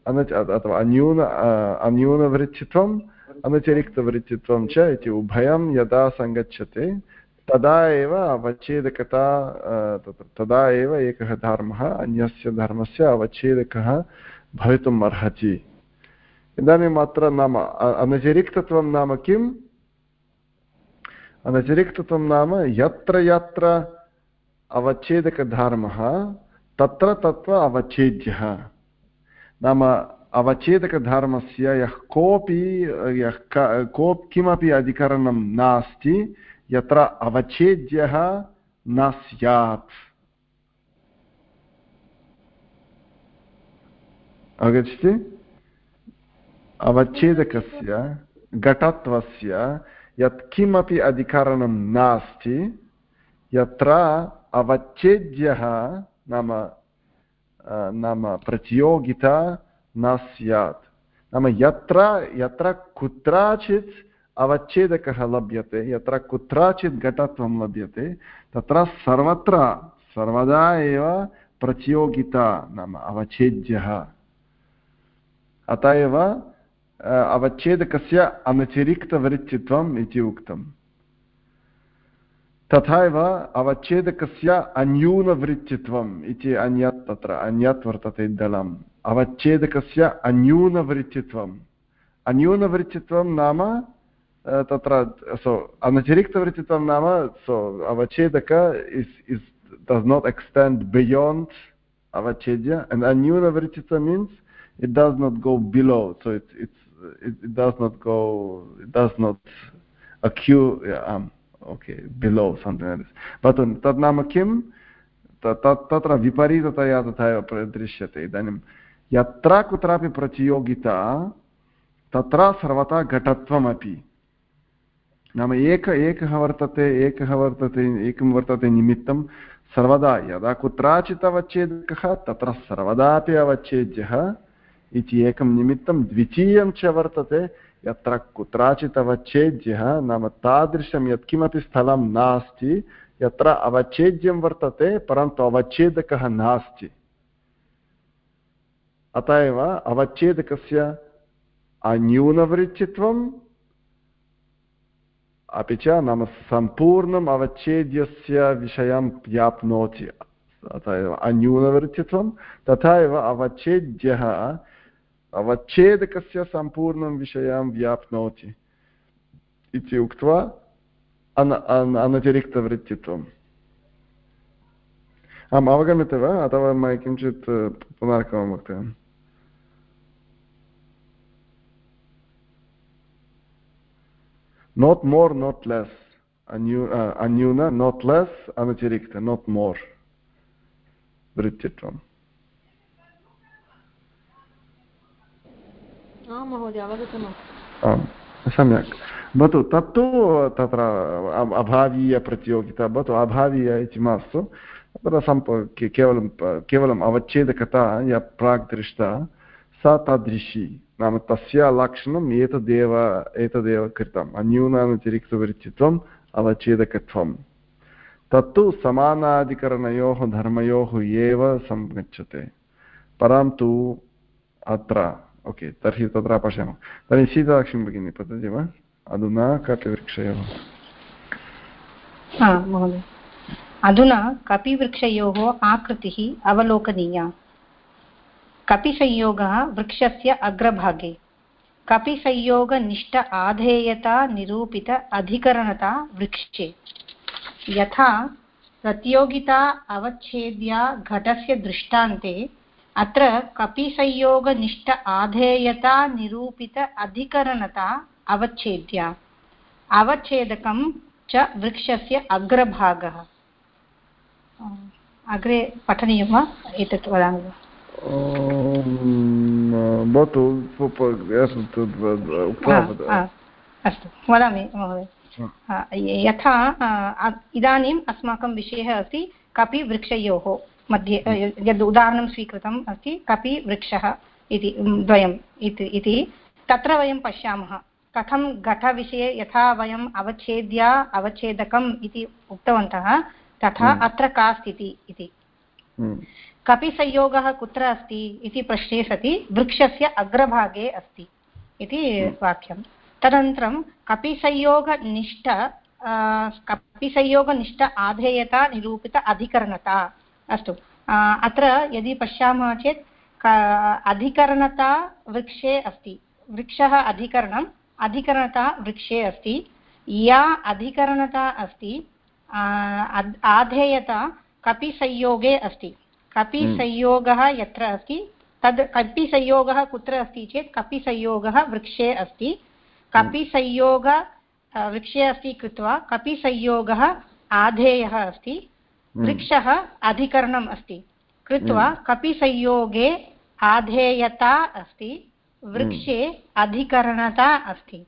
अन अथवा अन्यून अन्यूनवृत्तित्वम् अनतिरिक्तवृत्तित्वं च इति उभयं यदा सङ्गच्छते, तदा एव अवच्छेदकता तत्र, तदा एव एकः धर्मः अन्यस्य धर्मस्य अवच्छेदकः भवितुम् अर्हति। इदानीम् अत्र नाम अनतिरिक्तत्वं नाम किम् अनतिरिक्तत्वं नाम यत्र यत्र अवच्छेदकधर्मः तत्र तत्र अवच्छेद्यः नाम अवच्छेदकधर्मस्य यः कोऽपि यः को किमपि अधिकरणं नास्ति यत्र अवच्छेद्यः न स्यात् अवगच्छति अवच्छेदकस्य, घटत्वस्य यत्किमपि अधिकरणं नास्ति, यत्र अवच्छेद्यः नाम नाम प्रतियोगिता न स्यात्। नाम यत्र यत्र कुत्रचित् अवच्छेदकः लभ्यते, यत्र कुत्रचित् घटत्वं लभ्यते, तत्र सर्वत्र, सर्वदा एव प्रतियोगिता नाम अवच्छेद्यः। अत एव अवच्छेदकस्य अनतिरिक्तवृत्तित्वम् इति उक्तम्। तथा एव अवच्छेदकस्य अन्यूनवृत्तित्वम् इति अन्यत् तत्र, अन्यत् वर्तते दलम् अवच्छेदकस्य अन्यूनवृत्तित्वम् अन्यूनवृत्तित्वं नाम तत्र, सो अनतिरिक्तवृत्तित्वं नाम, सो अवच्छेदक is is, does not extend beyond avachedya and anyunavrichita means, it does not go below, so it's it, it does not go it does not accrue yeah, um, okay below something like this. But तद् नाम किं तत्र विपरीततया तथा दृश्यते इदानीं यत्र कुत्रापि प्रतियोगिता तत्र सर्वथा घटत्वमपि नाम एक एकः वर्तते एकः वर्तते एकं वर्तते निमित्तं सर्वदा यदा कुत्रचित् अवच्छेदकः तत्र सर्वदापि अवच्छेद्यः इति एकं निमित्तं द्वितीयं च वर्तते यत्र कुत्रचित् अवच्छेद्यः नाम तादृशं यत्किमपि स्थलं नास्ति यत्र अवच्छेद्यं वर्तते परन्तु अवच्छेदकः नास्ति अत एव अवच्छेदकस्य अन्यूनवृत्तित्वम् अपि च नाम सम्पूर्णम् अवच्छेद्यस्य विषयं व्याप्नोति अतः एव अन्यूनवृत्तित्वं तथा एव अवच्छेद्यः अवच्छेदकस्य सम्पूर्णं विषयं व्याप्नोति इति उक्त्वा अन अनतिरिक्तवृत्तित्वम् आम्, अवगम्यते वा? अथवा मया किञ्चित् पुनरेकवारं वक्तव्यम् not more, not less. अन्यून not less, अनतिरिक्त. Not more. वृत्तित्वम्। आम् सम्यक् भवतु तत्तु तत्र अभावीयप्रतियोगिता भवतु अभावीय इति मास्तु तत्र सम्प केवलं केवलम् अवच्छेदकता या प्राक् दृष्टा सा तादृशी नाम तस्य लक्षणम् एतदेव एतदेव कृतम् अन्यूनातिरिक्तवृत्तित्वम् अवच्छेदकत्वं तत्तु समानाधिकरणयोः धर्मयोः एव सङ्गच्छते परन्तु अत्र ओके तर्हि तत्र पश्यामः तर्हि सीतालक्ष्मी भगिनी पतति वा अधुना कपिवृक्षयोः महोदय अधुना कपिवृक्षयोः आकृतिः अवलोकनीया कपिसंयोगः वृक्षस्य अग्रभागे कपिसंयोगनिष्ठ आधेयता निरूपित अधिकरणता वृक्षे यथा प्रतियोगिता अवच्छेद्या घटस्य दृष्टान्ते अत्र कपिसंयोगनिष्ठ आधेयता निरूपित अधिकरणता अवच्छेद्या। अवच्छेदकं च वृक्षस्य अग्रभागः। अग्रे पठनीयं वा? एतत् वदामि। वा भवतु अस्तु वदामि महोदय। यथा इदानीम् अस्माकं विषयः अस्ति कपिवृक्षयोः। मध्ये यद् उदाहरणं स्वीकृतम् अस्ति कपिवृक्षः इति द्वयम् इति तत्र वयं पश्यामः कथं घटविषये यथा वयम् अवच्छेद्या अवच्छेदकम् इति उक्तवन्तः तथा हम्म। अत्र का स्थितिः इति हम्म। कपिसंयोगः कुत्र अस्ति इति प्रश्ने सति वृक्षस्य अग्रभागे अस्ति इति हम्म। वाक्यं तदनन्तरं कपिसंयोगनिष्ठ कपिसंयोगनिष्ठ आधेयता निरूपित अधिकरणता अस्तु. अत्र यदि पश्यामः चेत् अधिकरणता वृक्षे अस्ति. वृक्षः अधिकरणम् अधिकरणता वृक्षे अस्ति. या अधिकरणता अस्ति आधेयता कपिसंयोगे अस्ति. कपिसंयोगः हम्म। यत्र अस्ति तद् कपिसंयोगः कुत्र अस्ति चेत् कपिसंयोगः वृक्षे अस्ति. कपिसंयोग वृक्षे अस्ति कृत्वा कपिसंयोगः आधेयः अस्ति। वृक्षः अधिकरणम् अस्ति। कृत्वा हम्म। कपिसंयोगे आधेयता अस्ति वृक्षे अधिकरणता अस्ति।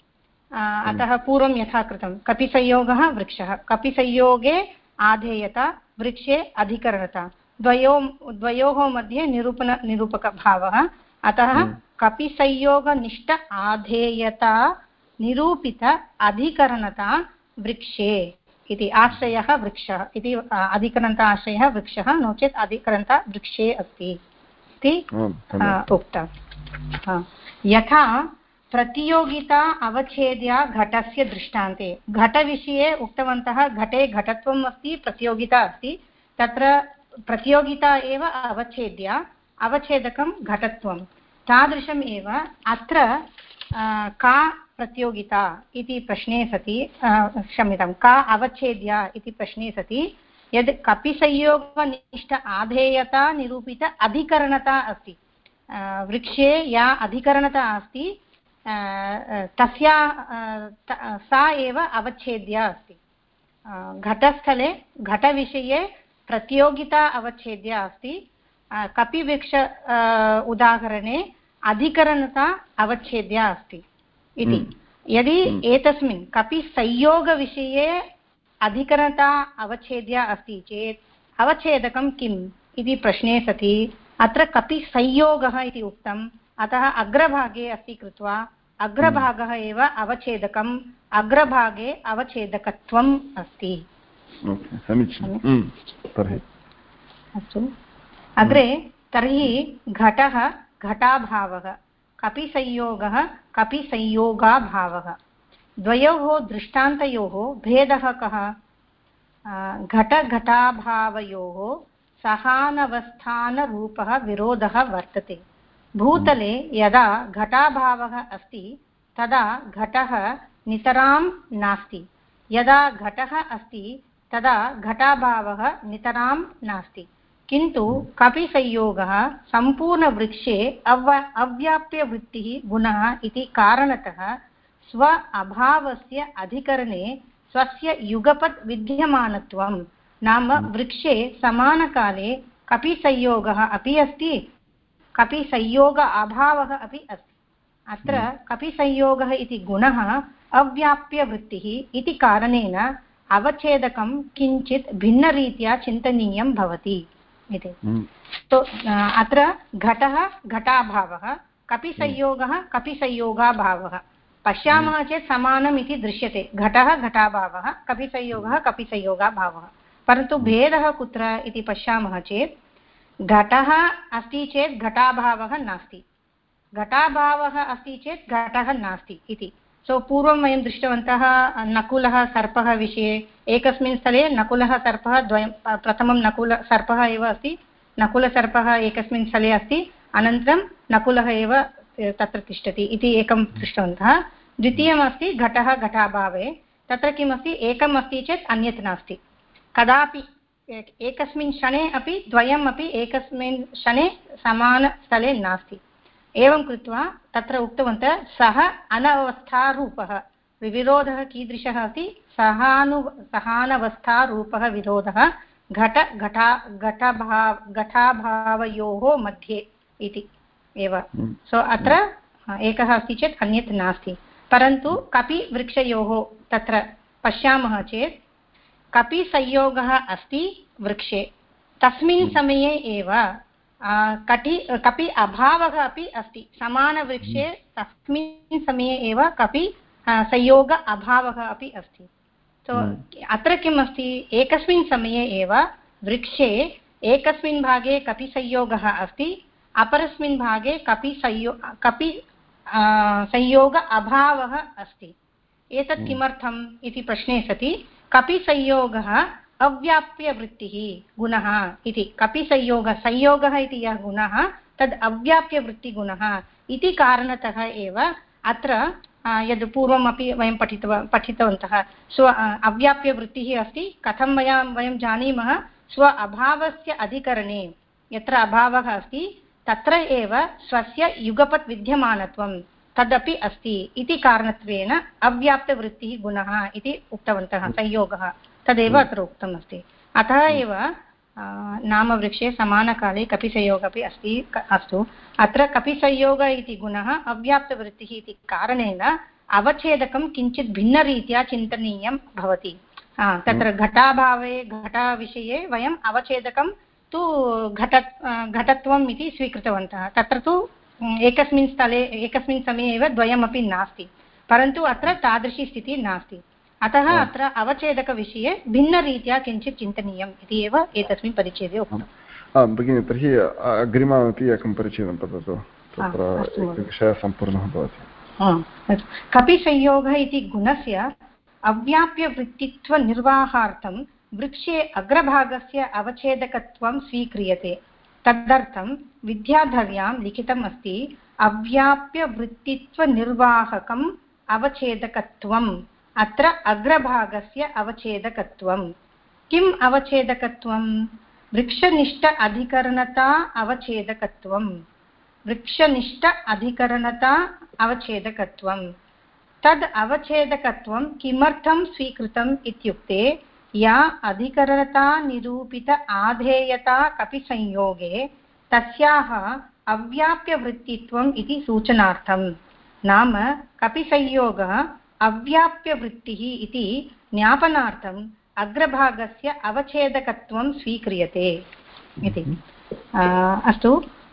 अतः पूर्वं यथा कृतं। कपिसंयोगः वृक्षः। कपिसंयोगे आधेयता वृक्षे अधिकरणता। द्वयो द्वयोः मध्ये निरूपण निरूपकभावः। अतः हम्म। कपिसंयोगनिष्ठ आधेयता निरूपित अधिकरणता वृक्षे। इति आश्रयः वृक्षः। इति अधिकरणता आश्रयः वृक्षः नो चेत् अधिकरणता वृक्षे अस्ति इति उक्तम्। यथा प्रतियोगिता अवच्छेद्या घटस्य दृष्टान्ते। घटविषये उक्तवन्तः घटे घटत्वम् अस्ति प्रतियोगिता अस्ति। तत्र प्रतियोगिता एव अवच्छेद्या अवच्छेदकं घटत्वं तादृशम् एव अत्र का प्रतियोगिता इति प्रश्ने सति क्षम्यतां, का अवच्छेद्या इति प्रश्ने सति, यद् कपिसंयोगनिष्ठ आधेयता निरूपित अधिकरणता अस्ति वृक्षे या अधिकरणता अस्ति तस्या सा एव अवच्छेद्या अस्ति। घटस्थले, घटविषये प्रतियोगिता अवच्छेद्या अस्ति। कपिवृक्ष उदाहरणे अधिकरणता अवच्छेद्या अस्ति इति। हम्म। यदि हम्म। एतस्मिन् कपिसंयोगविषये अधिकरणता अवच्छेद्या अस्ति चेत् अवच्छेदकं किम् इति प्रश्ने सति। अत्र कपिसंयोगः इति उक्तम्। अतः अग्रभागे अस्ति कृत्वा अग्रभागः एव अवच्छेदकम्। अग्रभागे अवच्छेदकत्वम् अस्ति। समीचीनं। तर्हि। अस्तु। अग्रे तर्हि घटः घटाभावः, कपिसंयोगः, कपिसंयोगाभावः। द्वयोः दृष्टान्तयोः भेदः कः? घटघटाभावयोः सहानवस्थानरूपः विरोधः वर्तते। भूतले यदा घटाभावः अस्ति, तदा घटः नितरां नास्ति। यदा घटः अस्ति, तदा घटाभावः नितरां नास्ति। किन्तु कपिसंयोगः सम्पूर्णवृक्षे अव अव्याप्यवृत्तिः गुणः इति कारणतः स्व अभावस्य अधिकरणे स्वस्य युगपत् विद्यमानत्वं। नाम वृक्षे समानकाले कपिसंयोगः अपि अस्ति कपिसंयोग अभावः अपि अस्ति। अत्र कपिसंयोगः इति गुणः अव्याप्यवृत्तिः इति कारणेन अवच्छेदकं किञ्चित् भिन्नरीत्या चिन्तनीयं भवति। इति। हम्म। तो अत्र घटः घटाभावः कपिसंयोगः कपिसंयोगाभावः। पश्यामः हम्म। चेत् समानम् इति दृश्यते। घटः घटाभावः कपिसंयोगः कपिसंयोगाभावः। परन्तु हम्म। भेदः कुत्र इति पश्यामः चेत् घटः अस्ति चेत् घटाभावः नास्ति। घटाभावः अस्ति चेत् घटः नास्ति इति। सो पूर्वं वयं दृष्टवन्तः नकुलः, सर्पः विषये। एकस्मिन् स्थले नकुलः, सर्पः द्वयं प्रथमं नकुल, सर्पः एव अस्ति। नकुलसर्पः एकस्मिन् स्थले अस्ति। अनन्तरं नकुलः एव तत्र तिष्ठति इति एकं पृष्टवन्तः। द्वितीयमस्ति घटः, घटाभावे। तत्र किमस्ति? एकम् अस्ति चेत् अन्यत् नास्ति। कदापि एकस्मिन् क्षणे अपि, द्वयम् अपि एकस्मिन् क्षणे समानस्थले नास्ति। एवं कृत्वा तत्र उक्तवन्तः सः अनवस्थारूपः विरोधः कीदृशः अस्ति सहानु सहानवस्थारूपः विरोधः घट घटा घटभाव घटाभावयोः मध्ये इति एव सो हम्म। अत्र एकः अस्ति चेत् अन्यत् नास्ति परन्तु कपि वृक्षयोः तत्र पश्यामः चेत् कपि संयोगः अस्ति वृक्षे तस्मिन् हम्म। समये एव कटि कपि अभावः अपि अस्ति। समानवृक्षे हम्म। तस्मिन् समये एव कपि संयोग अभावः अपि अस्ति। तो अत्र किम् अस्ति एकस्मिन् समये एव वृक्षे एकस्मिन् भागे कपिसंयोगः अस्ति अपरस्मिन् भागे कपि संयो कपि संयोग अभावः अस्ति। एतत् हम्म। किमर्थम् इति प्रश्ने सति। कपिसंयोगः अव्याप्यवृत्तिः गुणः इति। कपिसंयोगः, संयोगः इति यः गुणः, तद् अव्याप्यवृत्तिगुणः इति कारणतः एव अत्र यद् पूर्वमपि वयं पठितव, पठितवन्तः, स्व अव्याप्यवृत्तिः अस्ति। कथं वयं वयं जानीमः? स्व अभावस्य अधिकरणे। यत्र अभावः अस्ति, तत्र एव स्वस्य युगपत् विद्यमानत्वं तदपि अस्ति इति कारणत्वेन अव्याप्तवृत्तिः गुणः इति उक्तवन्तः, संयोगः। तदेव अत्र उक्तमस्ति अतः एव नामवृक्षे समानकाले कपिसंयोगः अपि अस्ति अस्तु। अत्र कपिसंयोग इति गुणः अव्याप्तवृत्तिः इति कारणेन अवच्छेदकं किञ्चित् भिन्नरीत्या चिन्तनीयं भवति। तत्र घटाभावे घटाविषये वयम् अवच्छेदकं तु घट घटत्वम् इति स्वीकृतवन्तः। तत्र तु एकस्मिन् स्थले एकस्मिन् समये एव द्वयमपि नास्ति। परन्तु अत्र तादृशी स्थितिः नास्ति। अतः अत्र अवच्छेदकविषये भिन्नरीत्या किञ्चित् चिन्तनीयम् इति एव एतस्मिन् परिच्छेदे उक्तम्। भगिनि तर्हि अग्रिममपि एकं परिच्छेदं वदतु तत्र विषयः सम्पूर्णः भवति। कपिसंयोगः इति गुणस्य अव्याप्यवृत्तित्वनिर्वाहार्थं वृक्षे अग्रभागस्य अवच्छेदकत्वं स्वीक्रियते। तदर्थं विद्याधर्यां लिखितम् अस्ति अव्याप्यवृत्तित्वनिर्वाहकम् अवच्छेदकत्वम्। अत्र अग्रभागस्य अवच्छेदकत्वं। किम् अवच्छेदकत्वं वृक्षनिष्ठ अधिकरणता अवच्छेदकत्वं वृक्षनिष्ठ अधिकरणता अवच्छेदकत्वं तद् अवच्छेदकत्वं किमर्थं स्वीकृतम् इत्युक्ते, या अधिकरणता आधेयता कपिसंयोगे तस्याः अव्याप्यवृत्तित्वम् इति सूचनार्थं नाम कपिसंयोगः अव्याप्यवृत्तिः इति ज्ञापनार्थम् अग्रभागस्य अवच्छेदकत्वं स्वीक्रियते इति। अस्तु।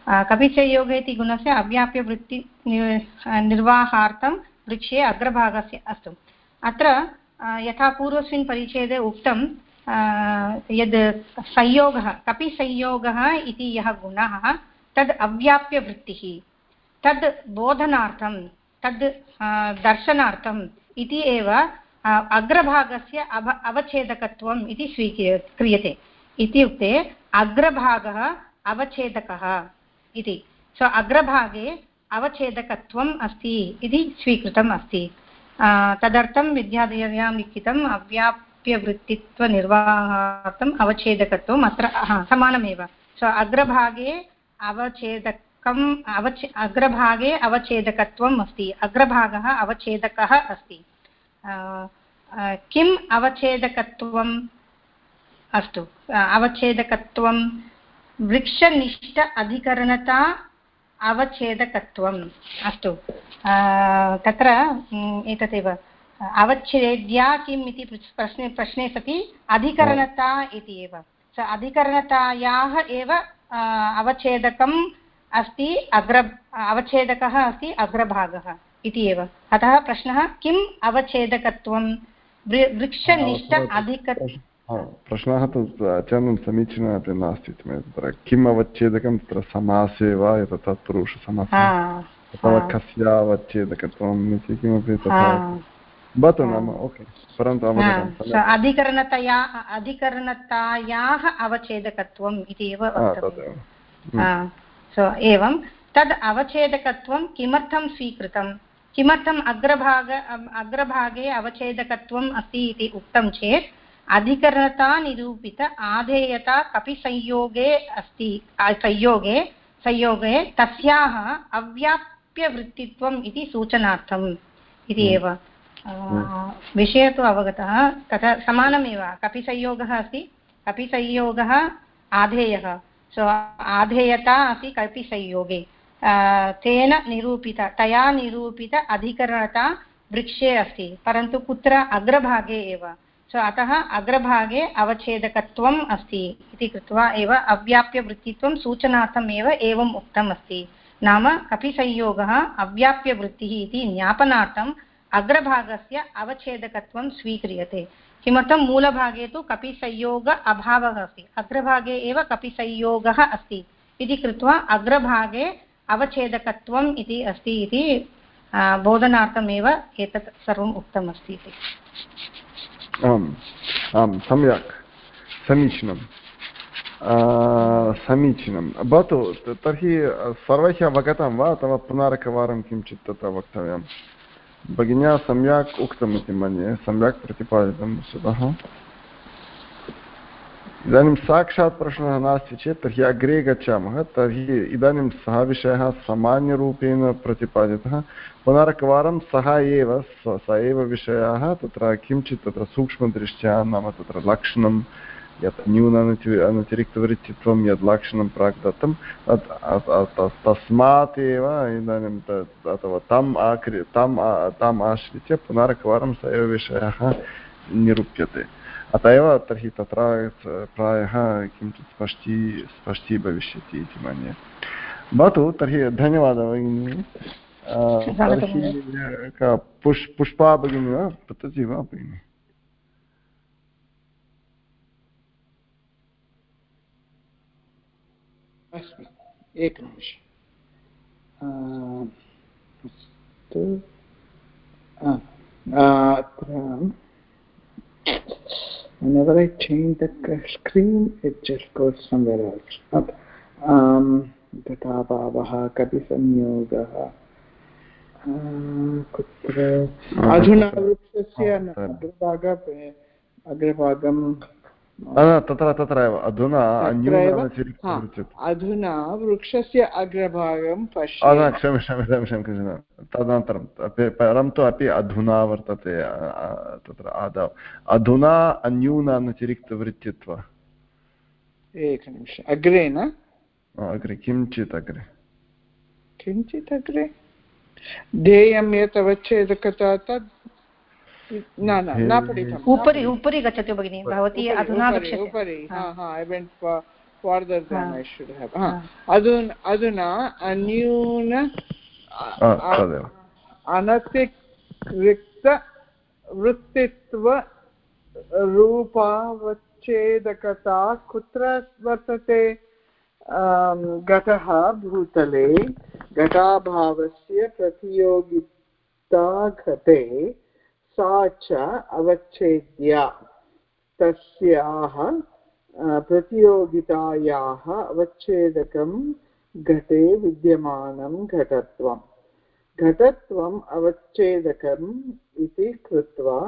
कपिसंयोगे इति गुणस्य अव्याप्यवृत्ति निर्वाहार्थं वृक्षे अग्रभागस्य, अस्तु। अत्र यथा पूर्वस्मिन् परिच्छेदे उक्तं यद् संयोगः, कपिसंयोगः इति यः गुणः, तद् अव्याप्यवृत्तिः, तद् बोधनार्थं तद् दर्शनार्थम् इति एव अग्रभागस्य अव अवच्छेदकत्वम् इति स्वीक्रिय, क्रियते। इत्युक्ते, अग्रभागः अवच्छेदकः इति। सो अग्रभागे अवच्छेदकत्वम् अस्ति इति स्वीकृतम् अस्ति। तदर्थं विद्यादेव्यां लिखितम् अव्याप्यवृत्तित्वनिर्वाहार्थम् अवच्छेदकत्वम् अत्र समानमेव। सो अग्रभागे अवच्छेदकम् अवच्छे, अग्रभागे अवच्छेदकत्वम् अस्ति। अग्रभागः अवच्छेदकः अस्ति। किम् अवच्छेदकत्वम्? अस्तु। अवच्छेदकत्वं वृक्षनिष्ठ अधिकरणता अवच्छेदकत्वम्। अस्तु। तत्र एतदेव। अवच्छेद्या किम् इति प्रश्ने प्रश्ने सति अधिकरणता इति एव। स अधिकरणतायाः एव अवच्छेदकम् अस्ति अग्र अवच्छेदकः अस्ति अग्रभागः इति एव। अतः प्रश्नः किम् अवच्छेदकत्वं? वृक्षनिष्ठ अधिक प्रश्नः तु अत्यन्तं समीचीनः अपि नास्ति तत्र किम् अवच्छेदकं? तत्र समासे वा? यत् तत्पुरुषसमासे अथवा कस्यावच्छेदकत्वम् इति किमपि तथा भवतु नाम ओके। परन्तु अधिकरणतया अधिकरणतायाः अवच्छेदकत्वम् इति एव सो एवं तद् अवच्छेदकत्वं किमर्थं स्वीकृतं? किमर्थम् अग्रभाग अग्रभागे अवच्छेदकत्वम् अस्ति इति उक्तं चेत् अधिकरणता निरूपित आधेयता कपि संयोगे अस्ति संयोगे संयोगे तस्याः अव्याप्यवृत्तित्वम् इति सूचनार्थम् इति एव। विषयः तु अवगतः तथा समानमेव कपिसंयोगः अस्ति कपिसंयोगः आधेयः। सो आधेयता अस्ति कपिसंयोगे तेन निरूपित, तया निरूपित अधिकरणता वृक्षे अस्ति, परन्तु कुत्र? अग्रभागे एव। सो अतः अग्रभागे अवच्छेदकत्वम् अस्ति इति कृत्वा एव अव्याप्यवृत्तित्वं सूचनार्थम् एव एवम् उक्तम् अस्ति। नाम कपिसंयोगः अव्याप्यवृत्तिः इति ज्ञापनार्थम् अग्रभागस्य अवच्छेदकत्वं स्वीक्रियते। किमर्थं मूलभागे तु कपिसंयोग अभावः अस्ति अग्रभागे एव कपिसंयोगः अस्ति। इति कृत्वा अग्रभागे अवच्छेदकत्वम् इति अस्ति इति बोधनार्थमेव एतत् सर्वम् उक्तम् अस्ति इति। आम् आं सम्यक्। समीचीनं समीचीनं भवतु तर्हि सर्वैः अवगतं वा? अथवा पुनरेकवारं किञ्चित् तत्र वक्तव्यं भगिन्या, सम्यक् उक्तमिति मन्ये, सम्यक् प्रतिपादितं वस्तुतः। इदानीं साक्षात् प्रश्नः नास्ति चेत्, तर्हि अग्रे गच्छामः। तर्हि इदानीं सः विषयः सामान्यरूपेण प्रतिपादितः। पुनरेकवारं सः एव, स एव विषयः, तत्र किञ्चित् तत्र सूक्ष्मदृष्ट्या नाम तत्र लक्षणं यत् न्यून अनतिरिक्तवृत्तित्वं यद् लक्षणं प्राक् दत्तं तस्मात् एव इदानीं अथवा तम् आक्रि तम् ताम् आश्रित्य पुनरेकवारं स एव विषयः निरूप्यते अत एव तर्हि तत्र प्रायः किञ्चित् स्पष्टी स्पष्टी भविष्यति इति मन्ये भवतु तर्हि धन्यवादः भगिनि तर्हि पुष् पुष्पा भगिनी वा पतति वा भगिनि अस्मि एकनिमिष अस्तु अत्र whenever I change the screen it just goes somewhere else okay. um तथा भावः कति संयोगः कुत्र अधुना वृक्षस्य अग्रभाग अग्रभागं तत्र तत्र एव अधुना अधुना वृक्षस्य अग्रभागं पश्य क्षम्य क्षम्य क्षम्य क्षम्य तदनन्तरं परन्तु अपि अधुना वर्तते तत्र आदौ। अधुना अन्यूनातिरिक्तवृत्तित्व एकनिमिष अग्रे न? अग्रे किञ्चित् अग्रे। किञ्चित् अग्रे? ध्येयं यत् अवच्छेदकता तत् न न न पठितम् उपरि उपरि गच्छतु भगिनि भवती अधुना उपरि अधुना अन्यून अनतिरिक्तवृत्तित्व रूपावच्छेदकता कुत्र वर्तते? घटः भूतले घटाभावस्य प्रतियोगिता घटे। सा च अवच्छेद्या। तस्याः प्रतियोगितायाः अवच्छेदकं घटे विद्यमानं घटत्वं। घटत्वम् अवच्छेदकम् इति कृत्वा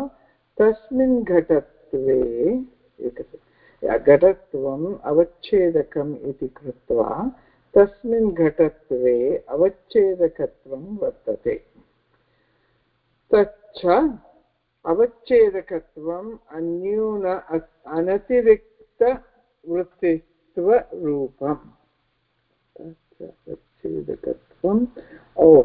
तस्मिन् घटत्वे घटत्वम् अवच्छेदकम् इति कृत्वा तस्मिन् घटत्वे अवच्छेदकत्वं वर्तते। तच्च अवच्छेदकत्वम् अन्यून अनतिरिक्तवृत्तित्वरूपम्। अवच्छेदकत्वम्, ओ,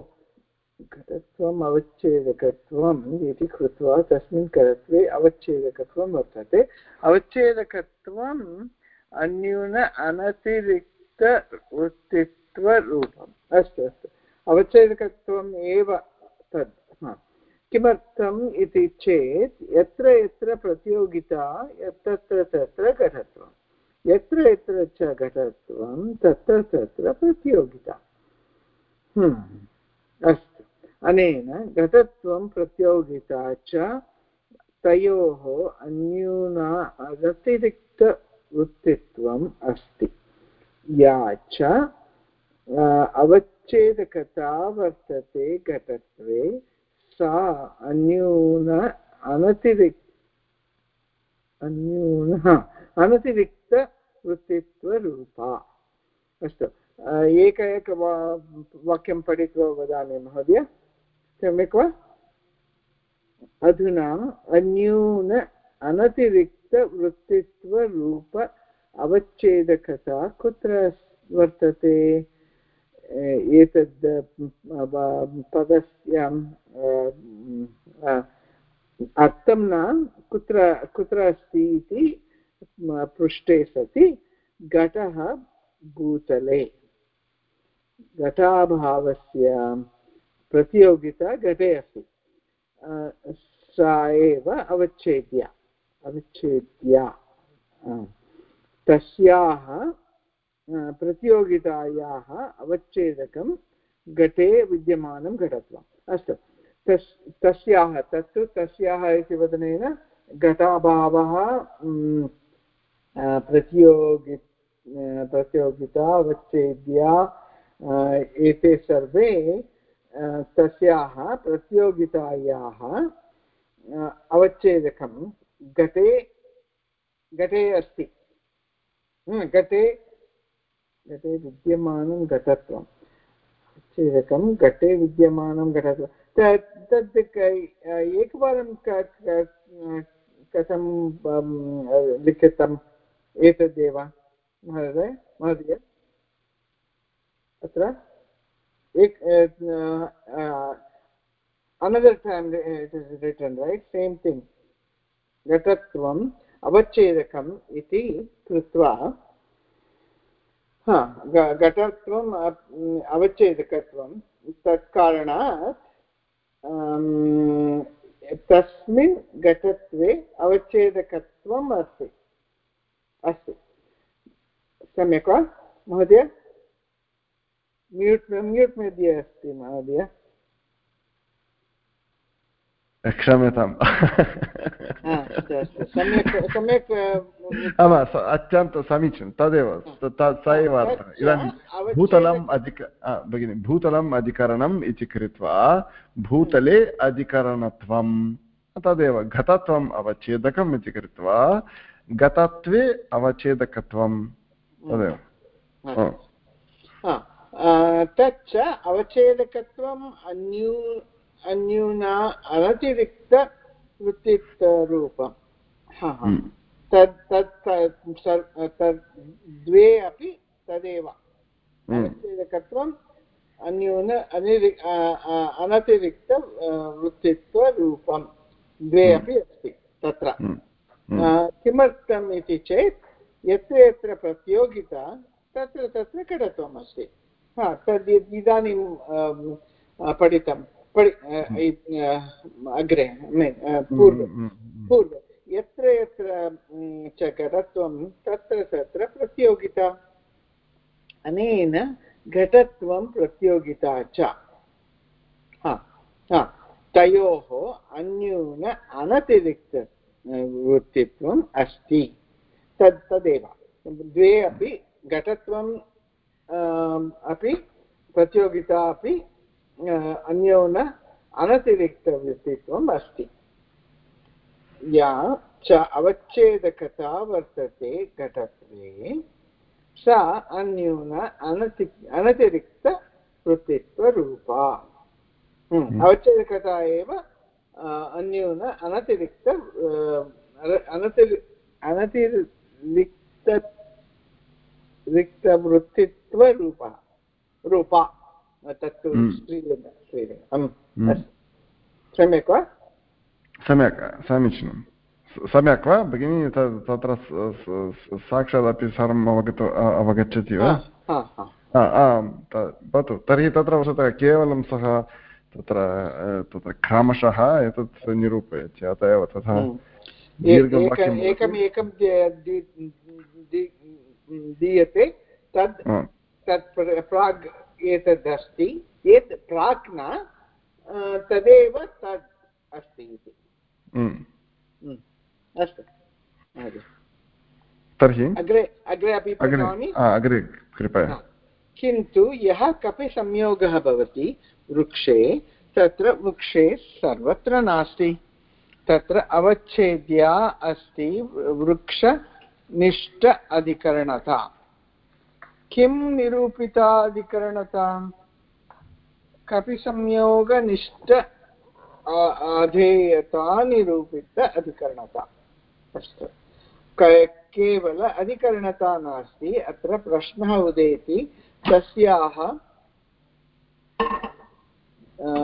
घटत्वम्, अवच्छेदकत्वम् इति कृत्वा तस्मिन् करत्वे अवच्छेदकत्वं वर्तते। अवच्छेदकत्वम् अन्यून अनतिरिक्तवृत्तित्वरूपम्। अस्तु अस्तु। अवच्छेदकत्वम् एव तद् किमर्थम् इति चेत् यत्र यत्र प्रतियोगिता, तत्र तत्र घटत्वं। यत्र यत्र च घटत्वं, तत्र तत्र प्रतियोगिता। अस्तु। अनेन घटत्वं प्रतियोगिता च तयोः अन्यूना अनतिरिक्तवृत्तित्वम् अस्ति। या च अवच्छेदकता वर्तते घटत्वे सा अन्यून अनतिरिक् अन्यून अनतिरिक्तवृत्तित्वरूपा अस्तु एक एक वाक्यं पठित्वा वदामि, महोदय। सम्यक् वा? अधुना अन्यून अनतिरिक्तवृत्तित्वरूप अवच्छेदकता कुत्र वर्तते? एतद् पदस्य अर्थं न कुत्र कुत्र अस्ति इति पृष्टे सति घटः भूतले घटाभावस्य प्रतियोगिता घटे अस्ति सा एव अवच्छेद्या अवच्छेद्या तस्याः प्रतियोगितायाः अवच्छेदकं घटे विद्यमानं घटत्वम्। अस्तु। तस्, तस्याः तत्तु तस्याः इति वदनेन घटाभावः प्रतियोगि प्रतियोगिता, अवच्छेद्या एते सर्वे तस्याः प्रतियोगितायाः अवच्छेदकं घटे घटे अस्ति। घटे घटे विद्यमानं घटत्वम्। अवच्छेदकं घटे विद्यमानं घटत्वं तद् एकवारं कथं लिखितम् एतदेव, महोदय महोदय? अत्र? एक another time it is written, right? घटत्वम् अवच्छेदकम् इति कृत्वा घटत्वम् अवच्छेदकत्वं, तत्कारणात् तस्मिन् घटत्वे अवच्छेदकत्वम् अस्ति। अस्ति। सम्यक् वा, महोदय? म्यूट् म्यूट् मध्ये अस्ति, महोदय। क्षम्यताम्। सम्यक् अत्यन्तं समीचीनं तदेव स एव अर्थः इदानीं भूतलम् अधिक भगिनि भूतलम् अधिकरणम् इति कृत्वा भूतले अधिकरणत्वं तदेव घटत्वम् अवच्छेदकम् इति कृत्वा गतत्वे अवच्छेदकत्वं तदेव तच्च अवच्छेदकत्वम् अन्यू अन्यूना अनतिरिक्तवृत्तिरूपं तद् तत् तद् द्वे अपि तदेव। अवच्छेदकत्वम् अन्यून अनिरि अनतिरिक्तवृत्तित्वरूपं द्वे अपि अस्ति तत्र। किमर्थम् इति चेत् यत्र यत्र प्रतियोगिता तत्र तत्र कटत्वम् अस्ति हा तद् इदानीं पठितं। पठि अग्रे पूर्व। पूर्व। यत्र यत्र च घटत्वं तत्र तत्र प्रतियोगिता। अनेन घटत्वं प्रतियोगिता च। तयोः अन्यून अनतिरिक्त वृत्तित्वम् अस्ति। तद् तदेव। द्वे अपि घटत्वम् अपि प्रतियोगिता अपि अन्योन अनतिरिक्तवृत्तित्वम् अस्ति। या च अवच्छेदकता वर्तते घटत्वे सा अन्यून अनति अनतिरिक्तवृत्तित्वरूपा। अवच्छेदकता एव अन्यून अनतिरिक्त अनतिरि अनतिरिक्त रिक्तवृत्तित्वरूपः रूपा। तत्तु स्त्रीलिङ्ग स्त्रीलिङ्गम् सम्यक् वा? सम्यक् समीचीनं। सम्यक् वा? भगिनी तत्र साक्षादपि सर्वम् अवगत अवगच्छति वा? आम् भवतु तर्हि तत्र वस्तुतः केवलं सः तत्र तत्र क्रमशः एतत् निरूपयति अत एव तथा एकम् एकं दीयते तद् तत् प्राग् एतद् अस्ति यत् प्राक् न तदेव तद् अस्ति इति। अस्तु। तर्हि? अग्रे अग्रे अपि पठामि? अग्रे कृपया। किन्तु यः कपि संयोगः भवति वृक्षे तत्र वृक्षे सर्वत्र नास्ति। तत्र अवच्छेद्या अस्ति वृक्षनिष्ठ अधिकरणता। किं निरूपिता अधिकरणता कपि संयोगनिष्ठ अधेयता निरूपित अधिकरणता। अस्तु। केवल अधिकरणता नास्ति, अत्र प्रश्नः उदेति, तस्याः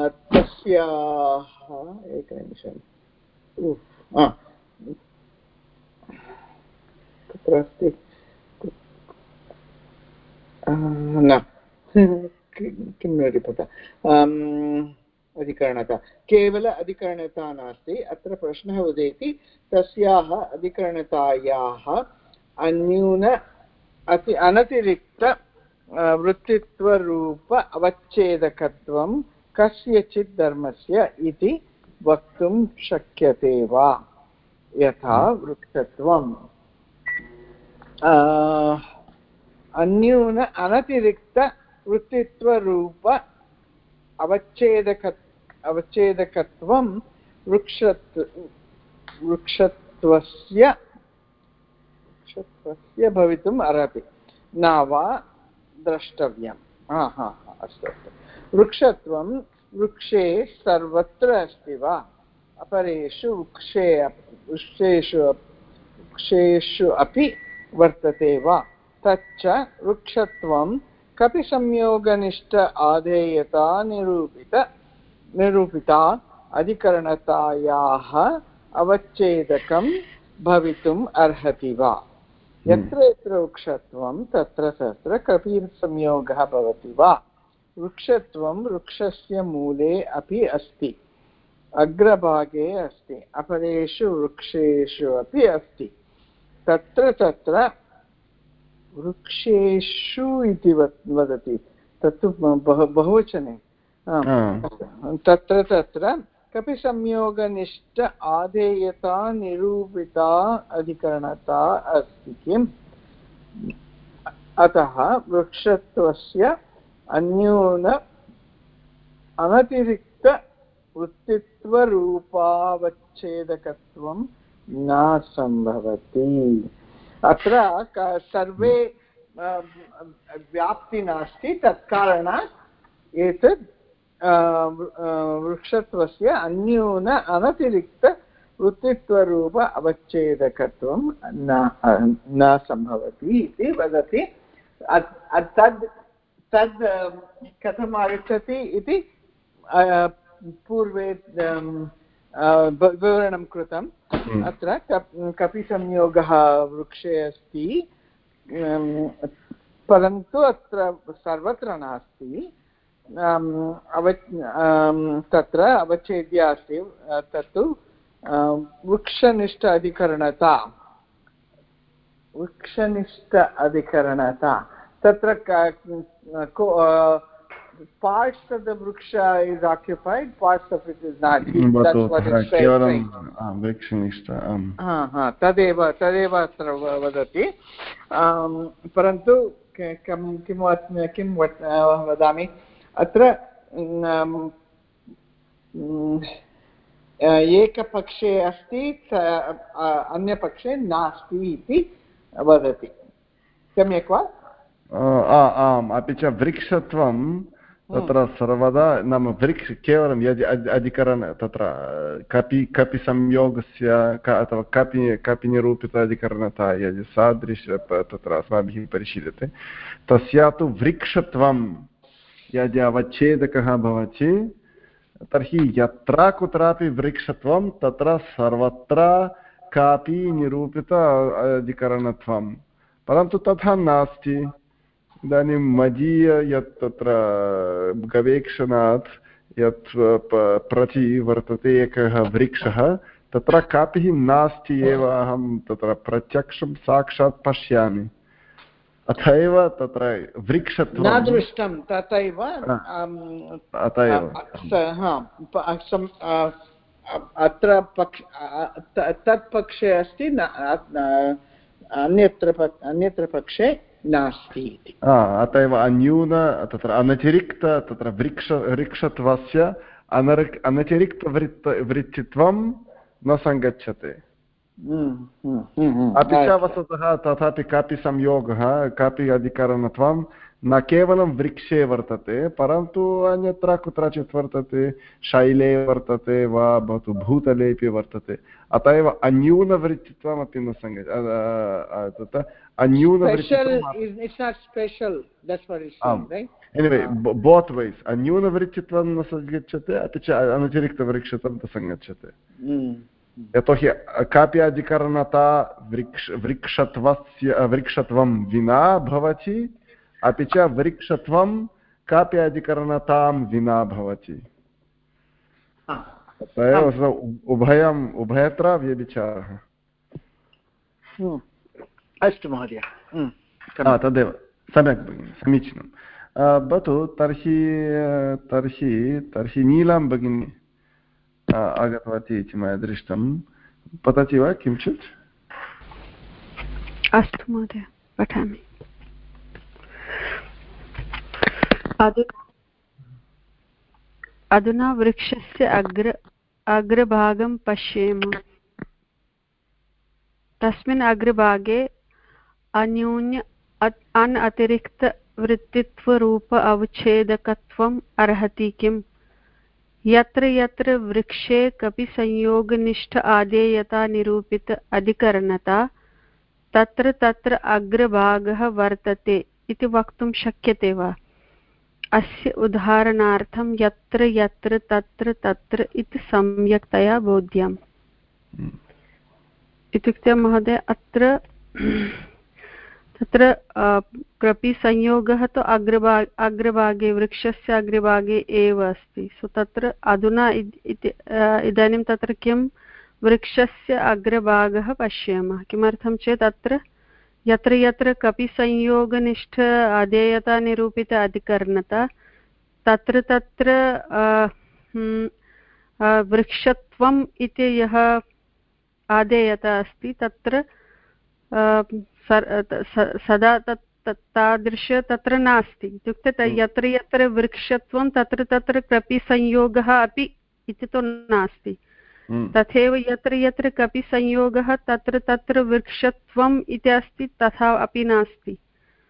तस्याः, एकनिमिषम्। कुत्र अस्ति। न किं न लिखत अधिकरणता केवल अधिकरणता नास्ति अत्र प्रश्नः उदेति तस्याः अधिकरणतायाः अन्यून अति अनतिरिक्त वृत्तित्वरूप अवच्छेदकत्वं कस्यचित् धर्मस्य इति वक्तुं शक्यते वा यथा वृक्षत्वम् अन्यून अनतिरिक्तवृत्तित्वरूप अवच्छेदक अवच्छेदकत्वं वृक्षत्व वृक्षत्वस्य वृक्षत्वस्य भवितुम् अर्हति। न वा द्रष्टव्यं हा हा अस्तु अस्तु। वृक्षत्वं वृक्षे सर्वत्र अस्ति वा? अपरेषु वृक्षे वृक्षेषु वृक्षेषु अपि वर्तते वा? तच्च वृक्षत्वं कपि संयोगनिष्ठ आधेयता निरूपित निरूपिता अधिकरणतायाः अवच्छेदकं भवितुम् अर्हति वा हम्म। यत्र यत्र वृक्षत्वं तत्र तत्र कपिसंयोगः भवति वा वृक्षत्वं वृक्षस्य मूले अपि अस्ति अग्रभागे अस्ति अपरेषु वृक्षेषु अपि अस्ति तत्र तत्र वृक्षेषु इति वदति। तत्तु बहुवचने। तत्र तत्र कपिसंयोगनिष्ठ आधेयता निरूपिता अधिकरणता अस्ति किम्? अतः वृक्षत्वस्य अन्यून अनतिरिक्तवृत्तित्वरूपावच्छेदकत्वं न सम्भवति। अत्र सर्वे व्याप्ति नास्ति, तत्कारणात् एतत् वृक्षत्वस्य अन्यून अनतिरिक्तवृत्तित्वरूप अवच्छेदकत्वं न न सम्भवति इति वदति। तद् तद् कथम् आगच्छति इति पूर्वे विवरणं कृतम्। हम्म। अत्र कपिसंयोगः वृक्षे अस्ति। परन्तु अत्र सर्वत्र नास्ति। अव तत्र अवच्छेद्य अस्ति। तत्तु वृक्षनिष्ठ अधिकरणता। वृक्षनिष्ठ अधिकरणता। तत्र parts of the vriksha is occupied parts of it is not. That's what it's saying. तदेव तदेव अत्र वदति परन्तु किं किं वदामि अत्र एकपक्षे अस्ति अन्यपक्षे नास्ति इति वदति सम्यक् वा आम् अपि च वृक्षत्वं तत्र सर्वदा नाम वृक्ष केवलं यदि अधिकरण, तत्र कपि कपि संयोगस्य अथवा कपि कपि निरूपित अधिकरणता यदि सादृश तत्र अस्माभिः परिशील्यते तस्या तु वृक्षत्वं यदि अवच्छेदकः भवति, तर्हि यत्र कुत्रापि वृक्षत्वं, तत्र सर्वत्र कापि निरूपित अधिकरणत्वं, परन्तु तथा नास्ति। इदानीं मदीय यत् तत्र गवेक्षणात् यत् प्रति वर्तते एकः वृक्षः तत्र कापि नास्ति एव अहं तत्र प्रत्यक्षं साक्षात् पश्यामि। अथ एव तत्र वृक्षत्वं न दृष्टं तथैव अत एव। अत्र पक्ष तत् पक्षे अस्ति अन्यत्र अन्यत्र पक्षे। नास्ति इति। अत एव अन्यून तत्र अनतिरिक्त तत्र वृक्ष वृक्षत्वस्य अनरि अनतिरिक्तवृत्त वृत्तित्वं न सङ्गच्छते। हम्म, हम्म, हम्म, अपि च वस्तुतः तथापि कापि संयोगः कापि अधिकरणत्वं न केवलं वृक्षे वर्तते परन्तु अन्यत्र कुत्रचित् वर्तते शैले वर्तते वा भवतु भूतलेपि वर्तते। अत एव अन्यूनवृत्तित्वमपि न सङ्गच्छति एनिवे बोत् वैस् अन्यूनवृत्तित्वं न सङ्गच्छते अपि च अनतिरिक्तवृक्षत्वं न सङ्गच्छते। यतोहि कापि अधिकरणता वृक्ष वृक्षत्वस्य वृक्षत्वं विना भवति अपि च वृक्षत्वं कापि अधिकरणतां विना भवति। उभयम् उभयत्र व्यभिचारः। अस्तु महोदय। तदेव। सम्यक् भगिनि समीचीनं भवतु तर्हि तर्हि तर्हि नीलां भगिनी आगतवती इति मया दृष्टं। पतति वा किञ्चित्? अस्तु महोदय पठामि। अधुना वृक्षस्य अग्र, अग्रभागं पश्येम। तस्मिन् अग्रभागे अन्यून्य अन् अतिरिक्तवृत्तित्वरूप अवच्छेदकत्वम् अर्हति किम्? यत्र यत्र वृक्षे कपि संयोगनिष्ठ आदेयता निरूपित अधिकरणता, तत्र तत्र अग्रभागः वर्तते इति वक्तुं शक्यते वा? अस्य उदाहरणार्थं यत्र यत्र तत्र तत्र इति सम्यक्तया बोध्यम्। हम्म। इत्युक्ते महोदय अत्र तत्र कृपि संयोगः तु अग्रभाग अग्रभागे वृक्षस्य अग्रभागे एव अस्ति। सो तत्र अधुना इदानीं तत्र किं? वृक्षस्य अग्रभागः पश्यामः। किमर्थं चेत् अत्र यत्र यत्र कपि संयोगनिष्ठ अधेयतानिरूपित अधिकरणता तत्र तत्र वृक्षत्वम् इति यः आदेयता अस्ति तत्र सदा तत् तादृश तत्र नास्ति इत्युक्ते हम्म। यत्र यत्र वृक्षत्वं तत्र तत्र कपि संयोगः अपि इति तु नास्ति हम्म। तथैव यत्र यत्र कपि संयोगः तत्र तत्र वृक्षत्वम् इति अस्ति तथा अपि नास्ति।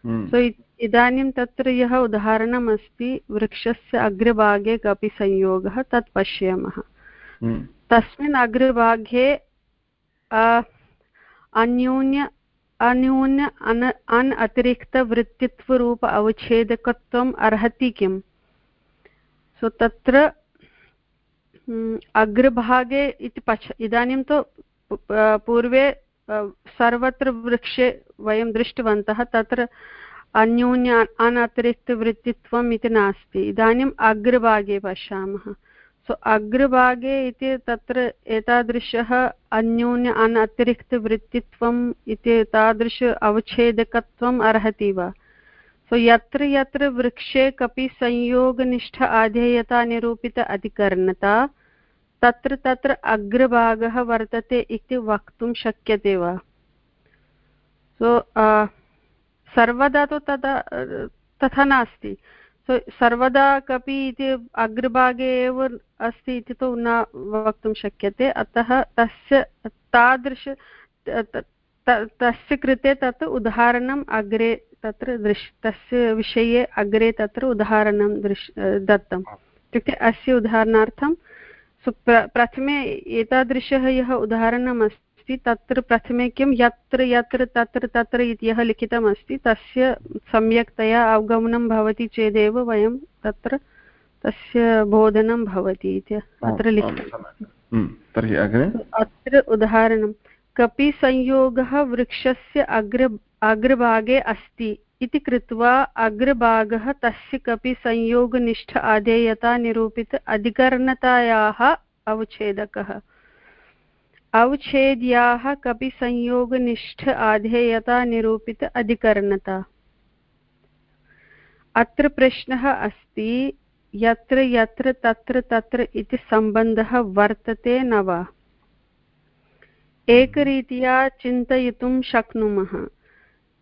सो इदानीं तत्र यः उदाहरणम् अस्ति वृक्षस्य अग्रभागे कपि संयोगः तत् पश्यामः। तस्मिन् अग्रभागे अन्यून्य अन्यून्य अन अन् अतिरिक्तवृत्तित्वरूप अवच्छेदकत्वम् अर्हति किम्? सो तत्र अग्रभागे इति पश् इदानीं तु पूर्वे सर्वत्र वृक्षे वयं दृष्टवन्तः तत्र अन्यून्य अनतिरिक्तवृत्तित्वम् इति नास्ति इदानीम् अग्रभागे पश्यामः सो अग्रभागे इति तत्र एतादृशः अन्यून्य अन् अतिरिक्तवृत्तित्वम् इति तादृश अवच्छेदकत्वम् अर्हति वा सो यत्र यत्र वृक्षे कपि संयोगनिष्ठ आधेयता निरूपित अधिकरणता, तत्र तत्र अग्रभागः वर्तते इति वक्तुं शक्यते वा? सो सर्वदा तु तदा, तथा नास्ति। सो, सर्वदा कपि इति अग्रभागे एव अस्ति इति तु न वक्तुं शक्यते। अतः तस्य, तादृश तस्य कृते तत् उदाहरणम् अग्रे तत्र दृश् तस्य विषये अग्रे तत्र उदाहरणं दृश् दत्तम्। इत्युक्ते अस्य उदाहरणार्थं प्रथमे एतादृशः यः उदाहरणम् अस्ति अस्ति तत्र प्रथमे किं यत्र यत्र तत्र तत्र इति यः लिखितमस्ति तस्य सम्यक्तया अवगमनं भवति चेदेव वयं तत्र तस्य बोधनं भवति इति अत्र लिखितम्। तर्हि अग्रे? अत्र उदाहरणं कपि संयोगः वृक्षस्य अग्र अग्रभागे अस्ति इति कृत्वा अग्रभागः तस्य कपि संयोगनिष्ठ आधेयता निरूपित अधिकरणतायाः अवच्छेदकः। अवच्छेद्याः कपि संयोगनिष्ठ आधेयता निरूपित अधिकरणता। अत्र प्रश्नः अस्ति, यत्र यत्र तत्र तत्र इति सम्बन्धः वर्तते न वा? एकरीत्या चिन्तयितुं शक्नुमः।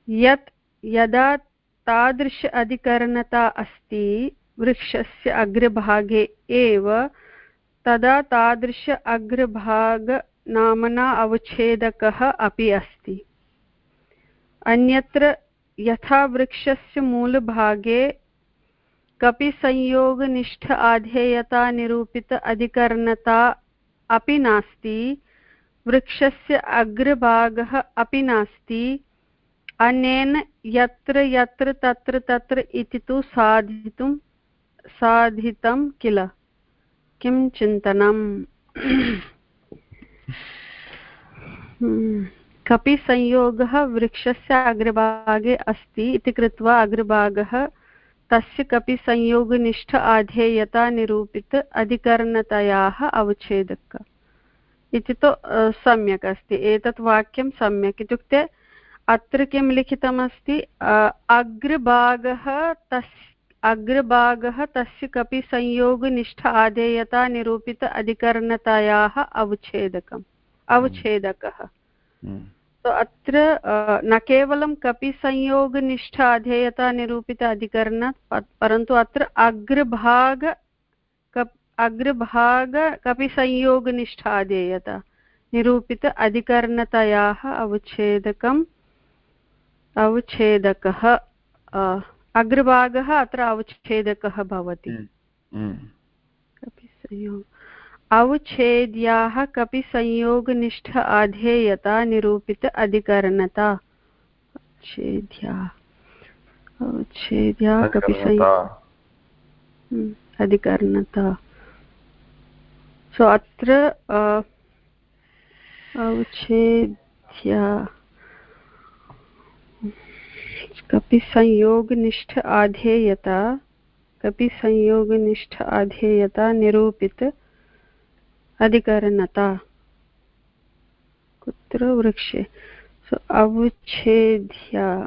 यत् यदा तादृश अधिकरणता अस्ति, वृक्षस्य अग्रभागे एव, तदा तादृश अग्रभागनाम्ना अवच्छेदकः अपि अस्ति। अन्यत्र यथा वृक्षस्य मूलभागे कपि संयोगनिष्ठ आधेयता निरूपित अधिकरणता अपि नास्ति वृक्षस्य अग्रभागः अपि नास्ति। अनेन यत्र यत्र तत्र तत्र इति तु साधितुं साधितं किल? किं चिन्तनम्? हम्म। कपि वृक्षस्य अग्रभागे अस्ति इति कृत्वा अग्रभागः तस्य कपि आधेयता निरूपित अधिकरणतयाः अवच्छेदक। इति तु सम्यक् अस्ति। एतत् वाक्यं सम्यक्। इत्युक्ते अत्र किं लिखितमस्ति? अग्रभागः तस् अग्रभागः तस्य कपि संयोगनिष्ठ आधेयता निरूपित अधिकरणतायाः अवच्छेदकम्। अवच्छेदकः। तो अत्र न केवलं कपि संयोगनिष्ठ अधेयता निरूपित अधिकरणात् परन्तु अत्र अग्रभाग अग्रभाग कपि संयोगनिष्ठ अधेयता निरूपित अधिकरणतयाः अवच्छेदकम् अवच्छेदकः अग्रभागः अत्र अवच्छेदकः भवति। कपि अवच्छेद्याः कपि संयोगनिष्ठ अधेयता निरूपित अधिकरणता छेद्या अवच्छेद्या कपि हम्म, अधिकरणता। सो अत्र अवच्छेद्या। कपि संयोगनिष्ठ आधेयता, कपि संयोगनिष्ठ आधेयता निरूपित अधिकरणता। कुत्र वृक्षे? सो अवच्छेद्या।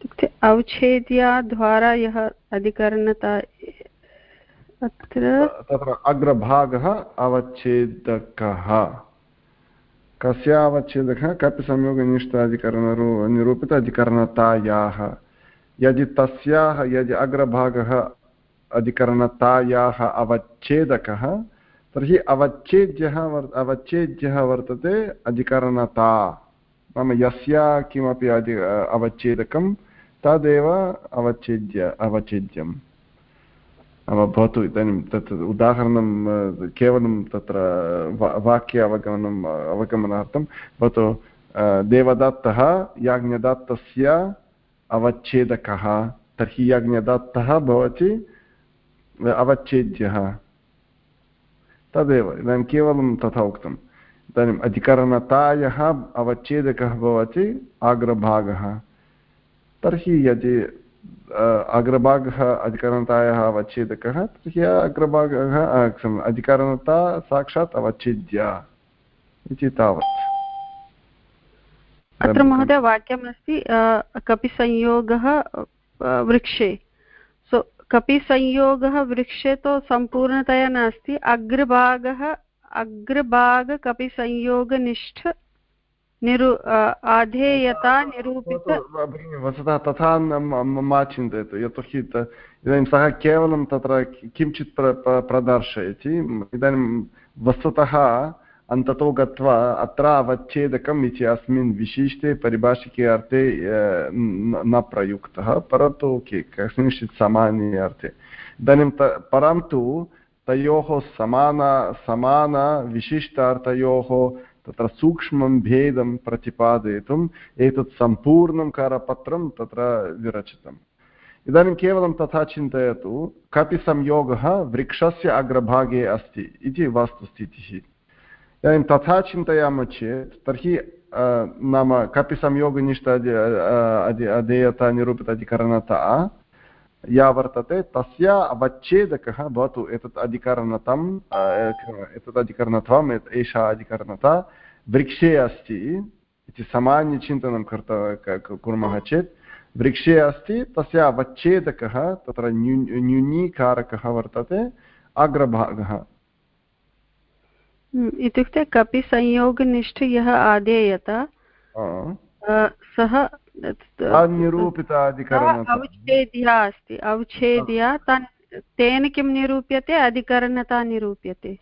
इत्युक्ते अवच्छेद्याद्वारा यः अधिकरणता अत्र तत्र अग्रभागः अवच्छेदकः। कस्य अवच्छेदकः? कपि संयोगनिष्ठ अधिकरणरो निरूपित अधिकरणतायाः यदि तस्याः, यदि अग्रभागः अधिकरणतायाः अवच्छेदकः, तर्हि अवच्छेद्यः वर्, अवच्छेद्यः वर्तते अधिकरणता। नाम यस्य किमपि अधि, अवच्छेदकं तदेव अवच्छेद्य, अवच्छेद्यम्। भवतु इदानीं तत् उदाहरणं केवलं तत्र वाक्य अवगमनम् अवगमनार्थं भवतु देवदत्तः याज्ञदत्तस्य अवच्छेदकः। तर्हि यज्ञदत्तः भवति अवच्छेद्यः। तदेव, इदानीं केवलं तथा उक्तम्। इदानीम् अधिकरणतायः अवच्छेदकः भवति अग्रभागः तर्हि यदि अग्रभागः अधिकरणतायाः अवच्छेदकः तर्हि अग्रभागः अधिकरणता साक्षात् अवच्छेद्य इति तावत्। अत्र महोदय वाक्यमस्ति कपिसंयोगः वृक्षे। सो कपिसंयोगः वृक्षे तु सम्पूर्णतया नास्ति अग्रभागः अग्रभागकपिसंयोगनिष्ठ निरु आधेयता निरूपित वस्तुतः तथा मा चिन्तयतु। यतोहि इदानीं सः केवलं तत्र किञ्चित् प्रदर्शयति। इदानीं वस्तुतः अन्ततो गत्वा अत्र अवच्छेदकम् इति अस्मिन् विशिष्टे परिभाषिके अर्थे न प्रयुक्तः, परन्तु के कस्मिंश्चित् सामान्ये अर्थे। इदानीं परन्तु तयोः समान समानविशिष्टार्थयोः तत्र सूक्ष्मं भेदं प्रतिपादयितुम्, एतत् सम्पूर्णं करपत्रं तत्र विरचितम्। इदानीं केवलं तथा चिन्तयतु, कति संयोगः वृक्षस्य अग्रभागे अस्ति इति वस्तुस्थितिः। इदानीं तथा चिन्तयामः चेत्, तर्हि नाम कपि संयोगनिष्ठ अधेयता निरूपित अधिकरणता या वर्तते, तस्य अवच्छेदकः भवतु एतत् अधिकरणतम् एतत् अधिकरणत्वम् एषा अधिकरणता वृक्षे अस्ति इति सामान्यचिन्तनं कर्त कुर्मः चेत् वृक्षे अस्ति तस्य अवच्छेदकः तत्र न्यू न्यूनीकारकः वर्तते अग्रभागः। इत्युक्ते कपि संयोगनिष्ठ यः आदेयत सः अवच्छेद्या अस्ति अवच्छेद्या तेन किं निरूप्यते? अधिकरणता निरूप्यते।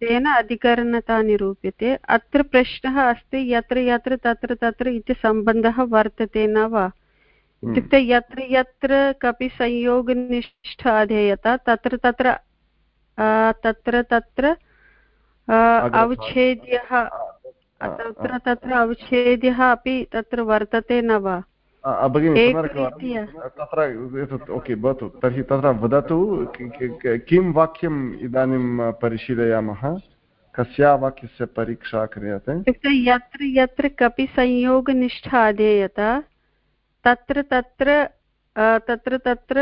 तेन अधिकरणता निरूप्यते। अत्र प्रश्नः अस्ति यत्र यत्र तत्र तत्र इति सम्बन्धः वर्तते न वा? हम्म। इत्युक्ते यत्र यत्र कपि संयोगनिष्ठ अधेयता तत्र तत्र तत्र तत्र अवच्छेद्यः तत्र तत्र अवच्छेद्यः अपि तत्र वर्तते न वा? भगिनि तत्र एतत् ओके भवतु तर्हि तत्र वदतु किं वाक्यम् इदानीं परिशीलयामः कस्या वाक्यस्य परीक्षा क्रियते इत्युक्ते यत्र यत्र कपि संयोगनिष्ठा अधेयत तत्र तत्र तत्र तत्र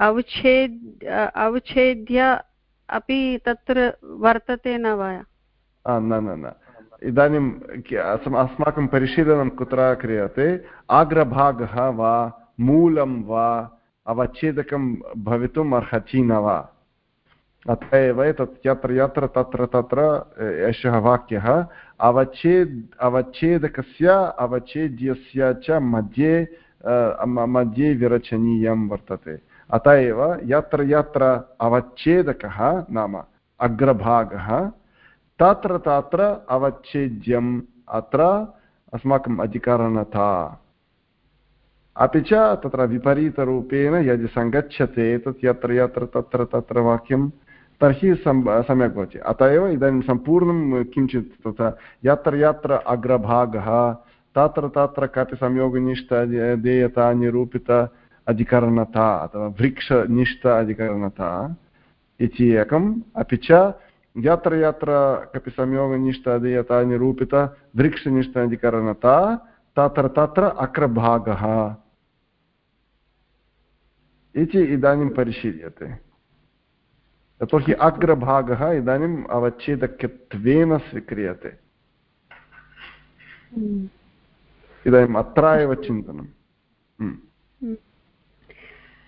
अवच्छेद् अवच्छेद्य अपि तत्र वर्तते न वा न न न इदानीम् अस्माकं परिशीलनं कुत्र क्रियते? अग्रभागः वा, मूलं वा, अवच्छेदकं भवितुम् अर्हति न वा? अत एव तत् यत्र यत्र, तत्र तत्र एषः वाक्यः, अवच्छेद्, अवच्छेदकस्य, अवच्छेद्यस्य च मध्ये मध्ये विरचनीयं वर्तते। अत एव यत्र यत्र अवच्छेदकः नाम अग्रभागः तत्र तत्र अवच्छेद्यम् अत्र अस्माकम् अधिकरणता अपि च तत्र विपरीतरूपेण यदि सङ्गच्छते, तत् यत्र यत्र तत्र तत्र वाक्यं तर्हि सम्यक् भवति। अत एव इदानीं सम्पूर्णं किञ्चित् तत्र यत्र यत्र अग्रभागः, तत्र तत्र कापि संयोगनिष्ठ देयता, निरूपित अधिकरणता अथवा वृक्षनिष्ठ अधिकरणता इति एकम्। अपि च यत्र यत्र कपि संयोगनिष्ठादीयता निरूपित वृक्षनिष्ठाधिकरणता तत्र तत्र अग्रभागः इति इदानीं परिशील्यते यतोहि अग्रभागः इदानीम् अवच्छेदकत्वेन स्वीक्रियते। इदानीम् अत्र एव चिन्तनम्।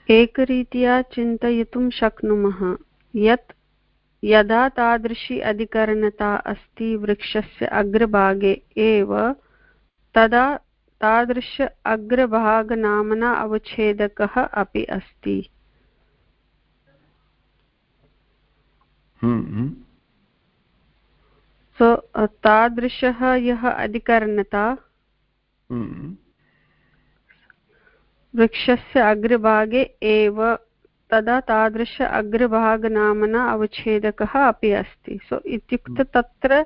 एकरीत्या चिन्तयितुं शक्नुमः यत् यदा तादृशी अधिकरणता अस्ति वृक्षस्य अग्रभागे एव तदा तादृश अग्रभागनाम्ना अवच्छेदकः अपि अस्ति सो तादृशः यः अधिकरणता हम्म। वृक्षस्य अग्रभागे एव तदा तादृश अग्रभागनाम्ना अवच्छेदकः अपि अस्ति सो इत्युक्ते हम्म। तत्र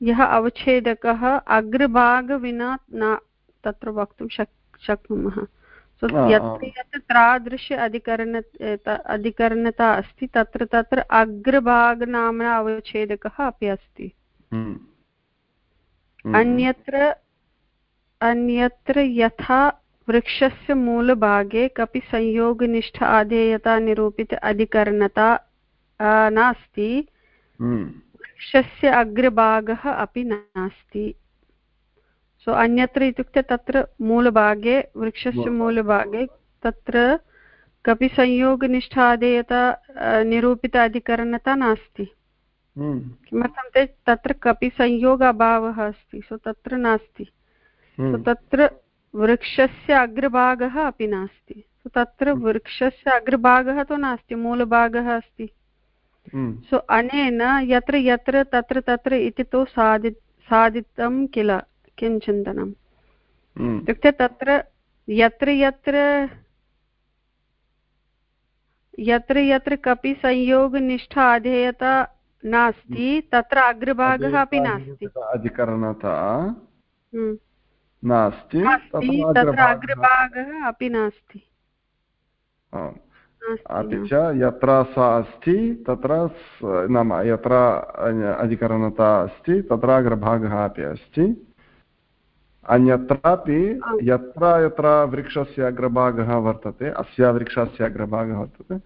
यः अवच्छेदकः अग्रभागविना न तत्र वक्तुं शक् शक्नुमः सो यत्र यत्र तादृश अधिकरण अधिकरणता अस्ति तत्र तत्र अग्रभागनाम्ना अवच्छेदकः अपि अस्ति हम्म। हम्म। अन्यत्र अन्यत्र यथा वृक्षस्य मूलभागे कपि संयोगनिष्ठ आधेयता निरूपित अधिकरणता नास्ति हम्म। वृक्षस्य अग्रभागः अपि नास्ति सो अन्यत्र इत्युक्ते तत्र मूलभागे वृक्षस्य मूलभागे तत्र कपि संयोगनिष्ठादेयता निरूपित अधिकरणता नास्ति हम्म। किमर्थं चेत् तत्र कपि संयोग अभावः अस्ति सो तत्र नास्ति सो हम्म। तत्र वृक्षस्य अग्रभागः अपि नास्ति तत्र हम्म। वृक्षस्य अग्रभागः तु नास्ति मूलभागः अस्ति सो हम्म। अनेन यत्र यत्र तत्र तत्र इति तु साधि साधितं किल किं चिन्तनम् हम्म। इत्युक्ते तत्र यत्र यत्र यत्र यत्र कपि संयोगनिष्ठा अधेयता नास्ति तत्र अग्रभागः अपि नास्ति अधिकरणता नास्ति तत्र अग्रभागः। अपि नास्ति। अपि च यत्र सा अस्ति तत्र नाम यत्र अधिकरणता अस्ति तत्र अग्रभागः अपि अस्ति। अन्यत्रापि यत्र यत्र वृक्षस्य अग्रभागः वर्तते अस्य वृक्षस्य अग्रभागः वर्तते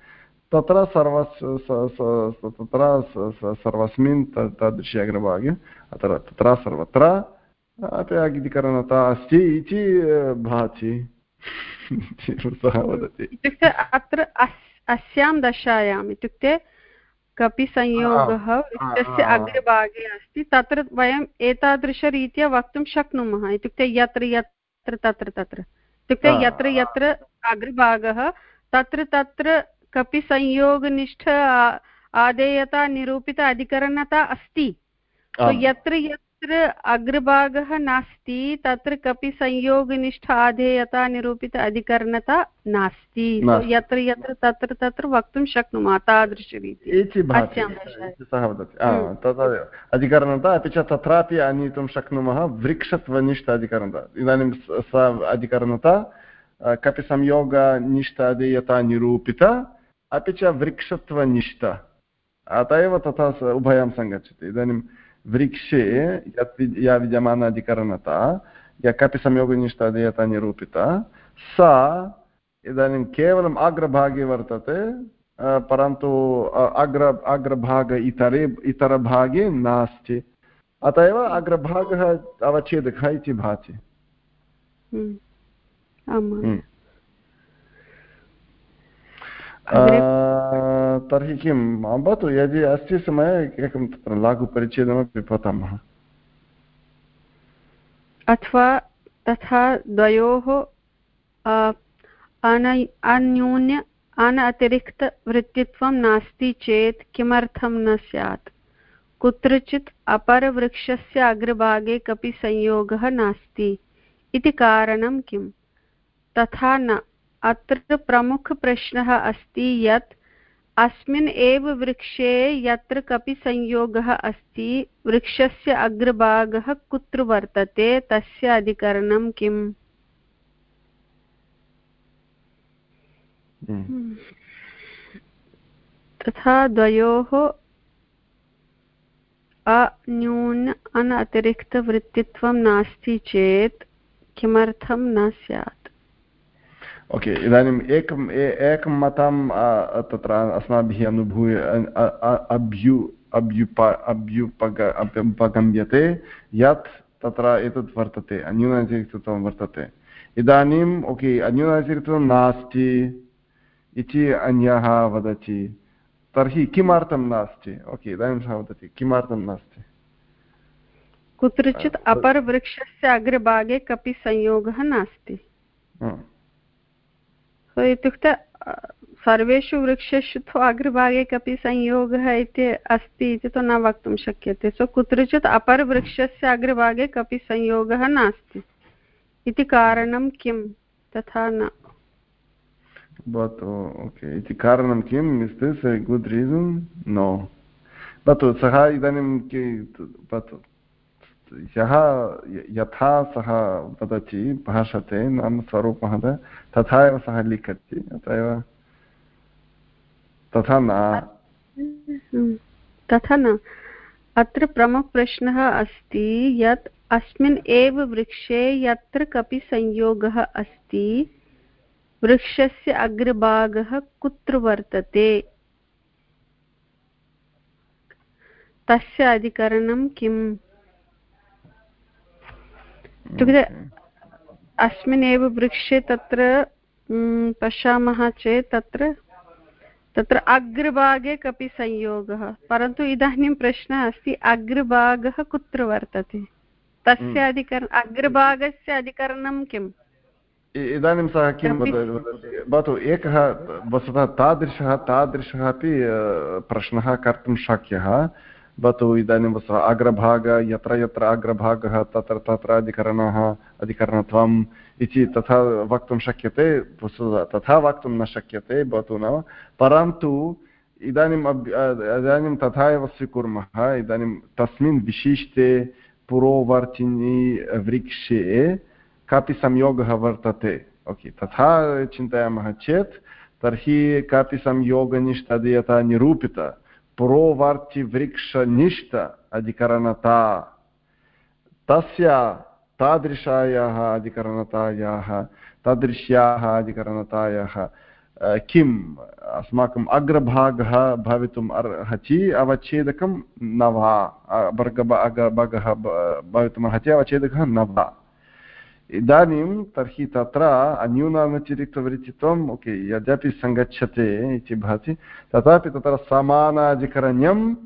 तत्र सर्वस् तत्र सर्वस्मिन् तादृशी अग्रभागे अत्र तत्र सर्वत्र अपि अङ्गीकरणता अस्ति इति भाति। सः वदति। इत्युक्ते अत्र अस्यां दशायाम् इत्युक्ते कपि संयोगः वृक्षस्य अग्रभागे अस्ति तत्र वयम् एतादृशरीत्या वक्तुं शक्नुमः। इत्युक्ते यत्र यत्र तत्र तत्र। इत्युक्ते यत्र यत्र अग्रभागः तत्र तत्र कपि संयोगनिष्ठ आदेयता निरूपित अधिकरणता अस्ति। यत्र यत्र यत्र अग्रभागः नास्ति तत्र कपि संयोगनिष्ठ आधेयता निरूपित अधिकरणता नास्ति. यत्र यत्र तत्र तत्र वक्तुं शक्नुमः तादृशरीति सः वदति। तदेव अधिकरणता अपि च तत्रापि आनीतुं शक्नुमः वृक्षत्वनिष्ठ अधिकरणता इदानीं सा अधिकरणता कपि संयोगनिष्ठ अधेयता निरूपित अपि च वृक्षत्वनिष्ठ। अत एव तथा उभयं सङ्गच्छति। इदानीं वृक्षे यत् या विद्यमाना अधिकरणता या कापि संयोगनिष्ठादेयता निरूपिता सा इदानीं केवलम् अग्रभागे वर्तते परन्तु अग्र अग्रभाग इतरे इतरभागे नास्ति अत एव अग्रभागः अवच्छेदकः इति भाति। तर्हि किं भवतु यदि अस्ति समये एकं तत्र लघुपरिच्छेदमपि पठामः। अथवा तथा द्वयोः अन्यून्य, अन अतिरिक्तवृत्तित्वं नास्ति चेत् किमर्थं न स्यात्? कुत्रचित् अपरवृक्षस्य अग्रभागे कपि संयोगः नास्ति। इति कारणं किम्? तथा न। अत्र प्रमुखप्रश्नः अस्ति यत् अस्मिन् एव वृक्षे यत्र कपि संयोगः अस्ति वृक्षस्य अग्रभागः कुत्र वर्तते तस्य अधिकरणं किम् हम्म। तथा द्वयोः अन्यून अनतिरिक्तवृत्तित्वं नास्ति चेत् किमर्थं न स्यात् ओके इदानीम् एकम् एकं मतं तत्र अस्माभिः अनुभूय अभ्यु अभ्युप अभ्युपग उपगम्यते यत् तत्र एतत् वर्तते अन्यूनातिरिक्तत्वं वर्तते। इदानीम् ओके अन्यूनातिरिक्तत्वं नास्ति इति अन्यः वदति तर्हि किमर्थं नास्ति? ओके इदानीं सः वदति किमर्थं नास्ति? कुत्रचित् अपरवृक्षस्य अग्रभागे कपि संयोगः नास्ति। इत्युक्ते सर्वेषु वृक्षेषु तु अग्रभागे कपि संयोगः इति अस्ति इति तु न वक्तुं शक्यते। सो कुत्रचित् अपरवृक्षस्य अग्रभागे कपि संयोगः नास्ति। इति कारणं किं? तथा न। भवतु ओके। इति कारणं किम्? Is this a good reason no भवतु सः इदानीं यः यथा सः वदति भाषते नाम स्वरूपमहोदय तथा एव सः लिखति, अतः एव तथा न। तथा न। अत्र प्रमुखप्रश्नः अस्ति, यत् अस्मिन् एव वृक्षे यत्र कपि संयोगः अस्ति, वृक्षस्य अग्रभागः कुत्र वर्तते? तस्य अधिकरणं किम्? इत्युक्ते अस्मिन् एव वृक्षे तत्र पश्यामः चेत् तत्र तत्र अग्रभागे कपि संयोगः। परन्तु इदानीं प्रश्नः अस्ति अग्रभागः कुत्र वर्तते? तस्य अधिकरण अग्रभागस्य अधिकरणं किम्? इदानीं सः किं भवतु एकः वस्तुतः तादृशः तादृशः अपि प्रश्नः कर्तुं शक्यः। भवतु इदानीं अग्रभाग, यत्र यत्र अग्रभागः, तत्र तत्र अधिकरणः, अधिकरणत्वम् इति तथा वक्तुं शक्यते तथा वक्तुं न शक्यते, भवतु नाम। परन्तु इदानीम् इदानीं तथा एव स्वीकुर्मः, इदानीं तस्मिन् विशिष्टे पुरोवर्तिनि वृक्षे कापि संयोगः वर्तते। ओके, तथा चिन्तयामः चेत्, तर्हि कापि संयोगनिष्ठदीयता निरूपिता। पुरोवार्चिवृक्षनिष्ठ अधिकरणता तस्य तादृशायाः अधिकरणतायाः तादृश्याः अधिकरणतायाः किम् अस्माकम् अग्रभागः भवितुम् अर्हति अवच्छेदकं न वा वर्ग भवितुम् अर्हति अवच्छेदकः न वा इदानीं तर्हि तत्र अन्यूनानतिरिक्तवृत्तित्वम् ओके, यद्यपि सङ्गच्छते इति भाति, तथापि तत्र समानाधिकरण्यम्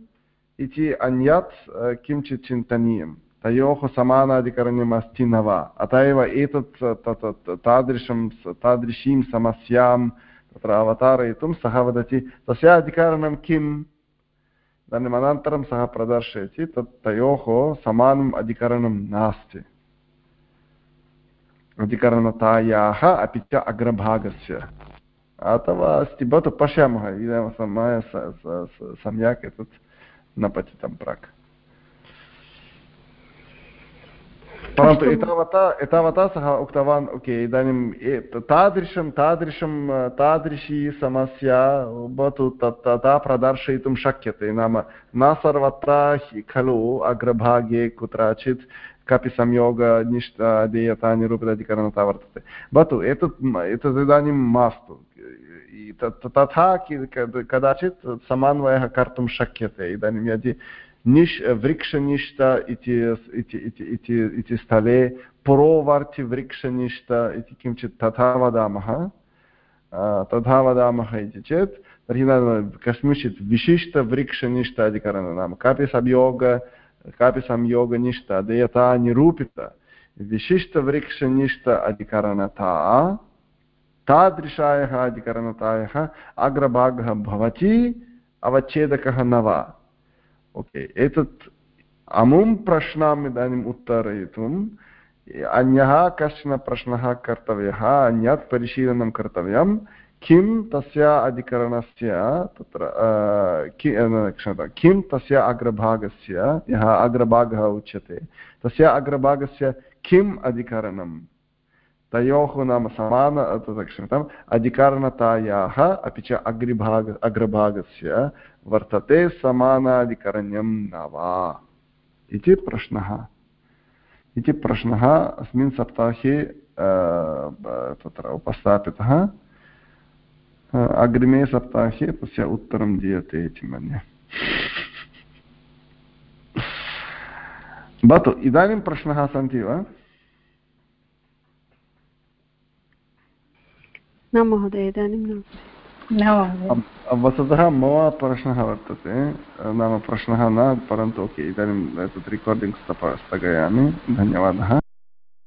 इति अन्यत् किञ्चित् चिन्तनीयं। तयोः समानाधिकरण्यम् अस्ति न वा? अत एव एतत् तादृशं तादृशीं समस्यां तत्र अवतारयितुं सः वदति, तस्य अधिकरणं किम्? इदानीम् अनन्तरं सः प्रदर्शयति, तत् तयोः समानम् अधिकरणं नास्ति। अधिकरणतायाः अपि च अग्रभागस्य। अथवा अस्ति भवतु पश्यामः इदानीं समय सम्यक् एतत् न पतितं प्राक्। परन्तु एतावता एतावता सः उक्तवान् ओके इदानीं तादृशं तादृशं तादृशी समस्या भवतु तत् तथा प्रदर्शयितुं शक्यते। नाम न सर्वत्र खलु अग्रभागे कुत्रचित् कापि संयोगनिष्ठ देयता निरूपिताधिकरणता वर्तते भवतु एतत् एतत् इदानीं मास्तु तथा कदाचित् समन्वयः कर्तुं शक्यते इदानीं यदि निश् वृक्षनिष्ठ इति स्थले पुरोवर्तिवृक्षनिष्ठ इति किञ्चित् तथा वदामः तथा वदामः इति चेत् तर्हि कस्मिंश्चित् विशिष्टवृक्षनिष्ठ अधिकरणं नाम कापि संयोग कापि संयोगनिष्ठ देयता निरूपित विशिष्टवृक्षनिष्ठ अधिकरणता तादृशायाः अधिकरणतायाः अग्रभागः भवति अवच्छेदकः न वा ओके एतत् अमुं प्रश्नम् इदानीम् उत्तरयितुम् अन्यः कश्चन प्रश्नः कर्तव्यः अन्यत् परिशीलनं कर्तव्यं किं तस्य अधिकरणस्य तत्र क्षम्यतां, किं तस्य अग्रभागस्य, यः अग्रभागः उच्यते, तस्य अग्रभागस्य किम् अधिकरणं? तयोः नाम समान क्षम्यताम्, अधिकरणतायाः अपि च अग्रिभाग, अग्रभागस्य वर्तते समानाधिकरण्यं न वा? इति प्रश्नः। इति प्रश्नः अस्मिन् सप्ताहे तत्र उपस्थापितः। अग्रिमे सप्ताहे तस्य उत्तरं दीयते इति मन्ये। भवतु इदानीं प्रश्नाः सन्ति वा? न महोदय इदानीं न। वस्तुतः मम प्रश्नः वर्तते। नाम प्रश्नः न परन्तु ओके इदानीम् एतत् रेकार्डिङ्ग् स्थगयामि। धन्यवादः।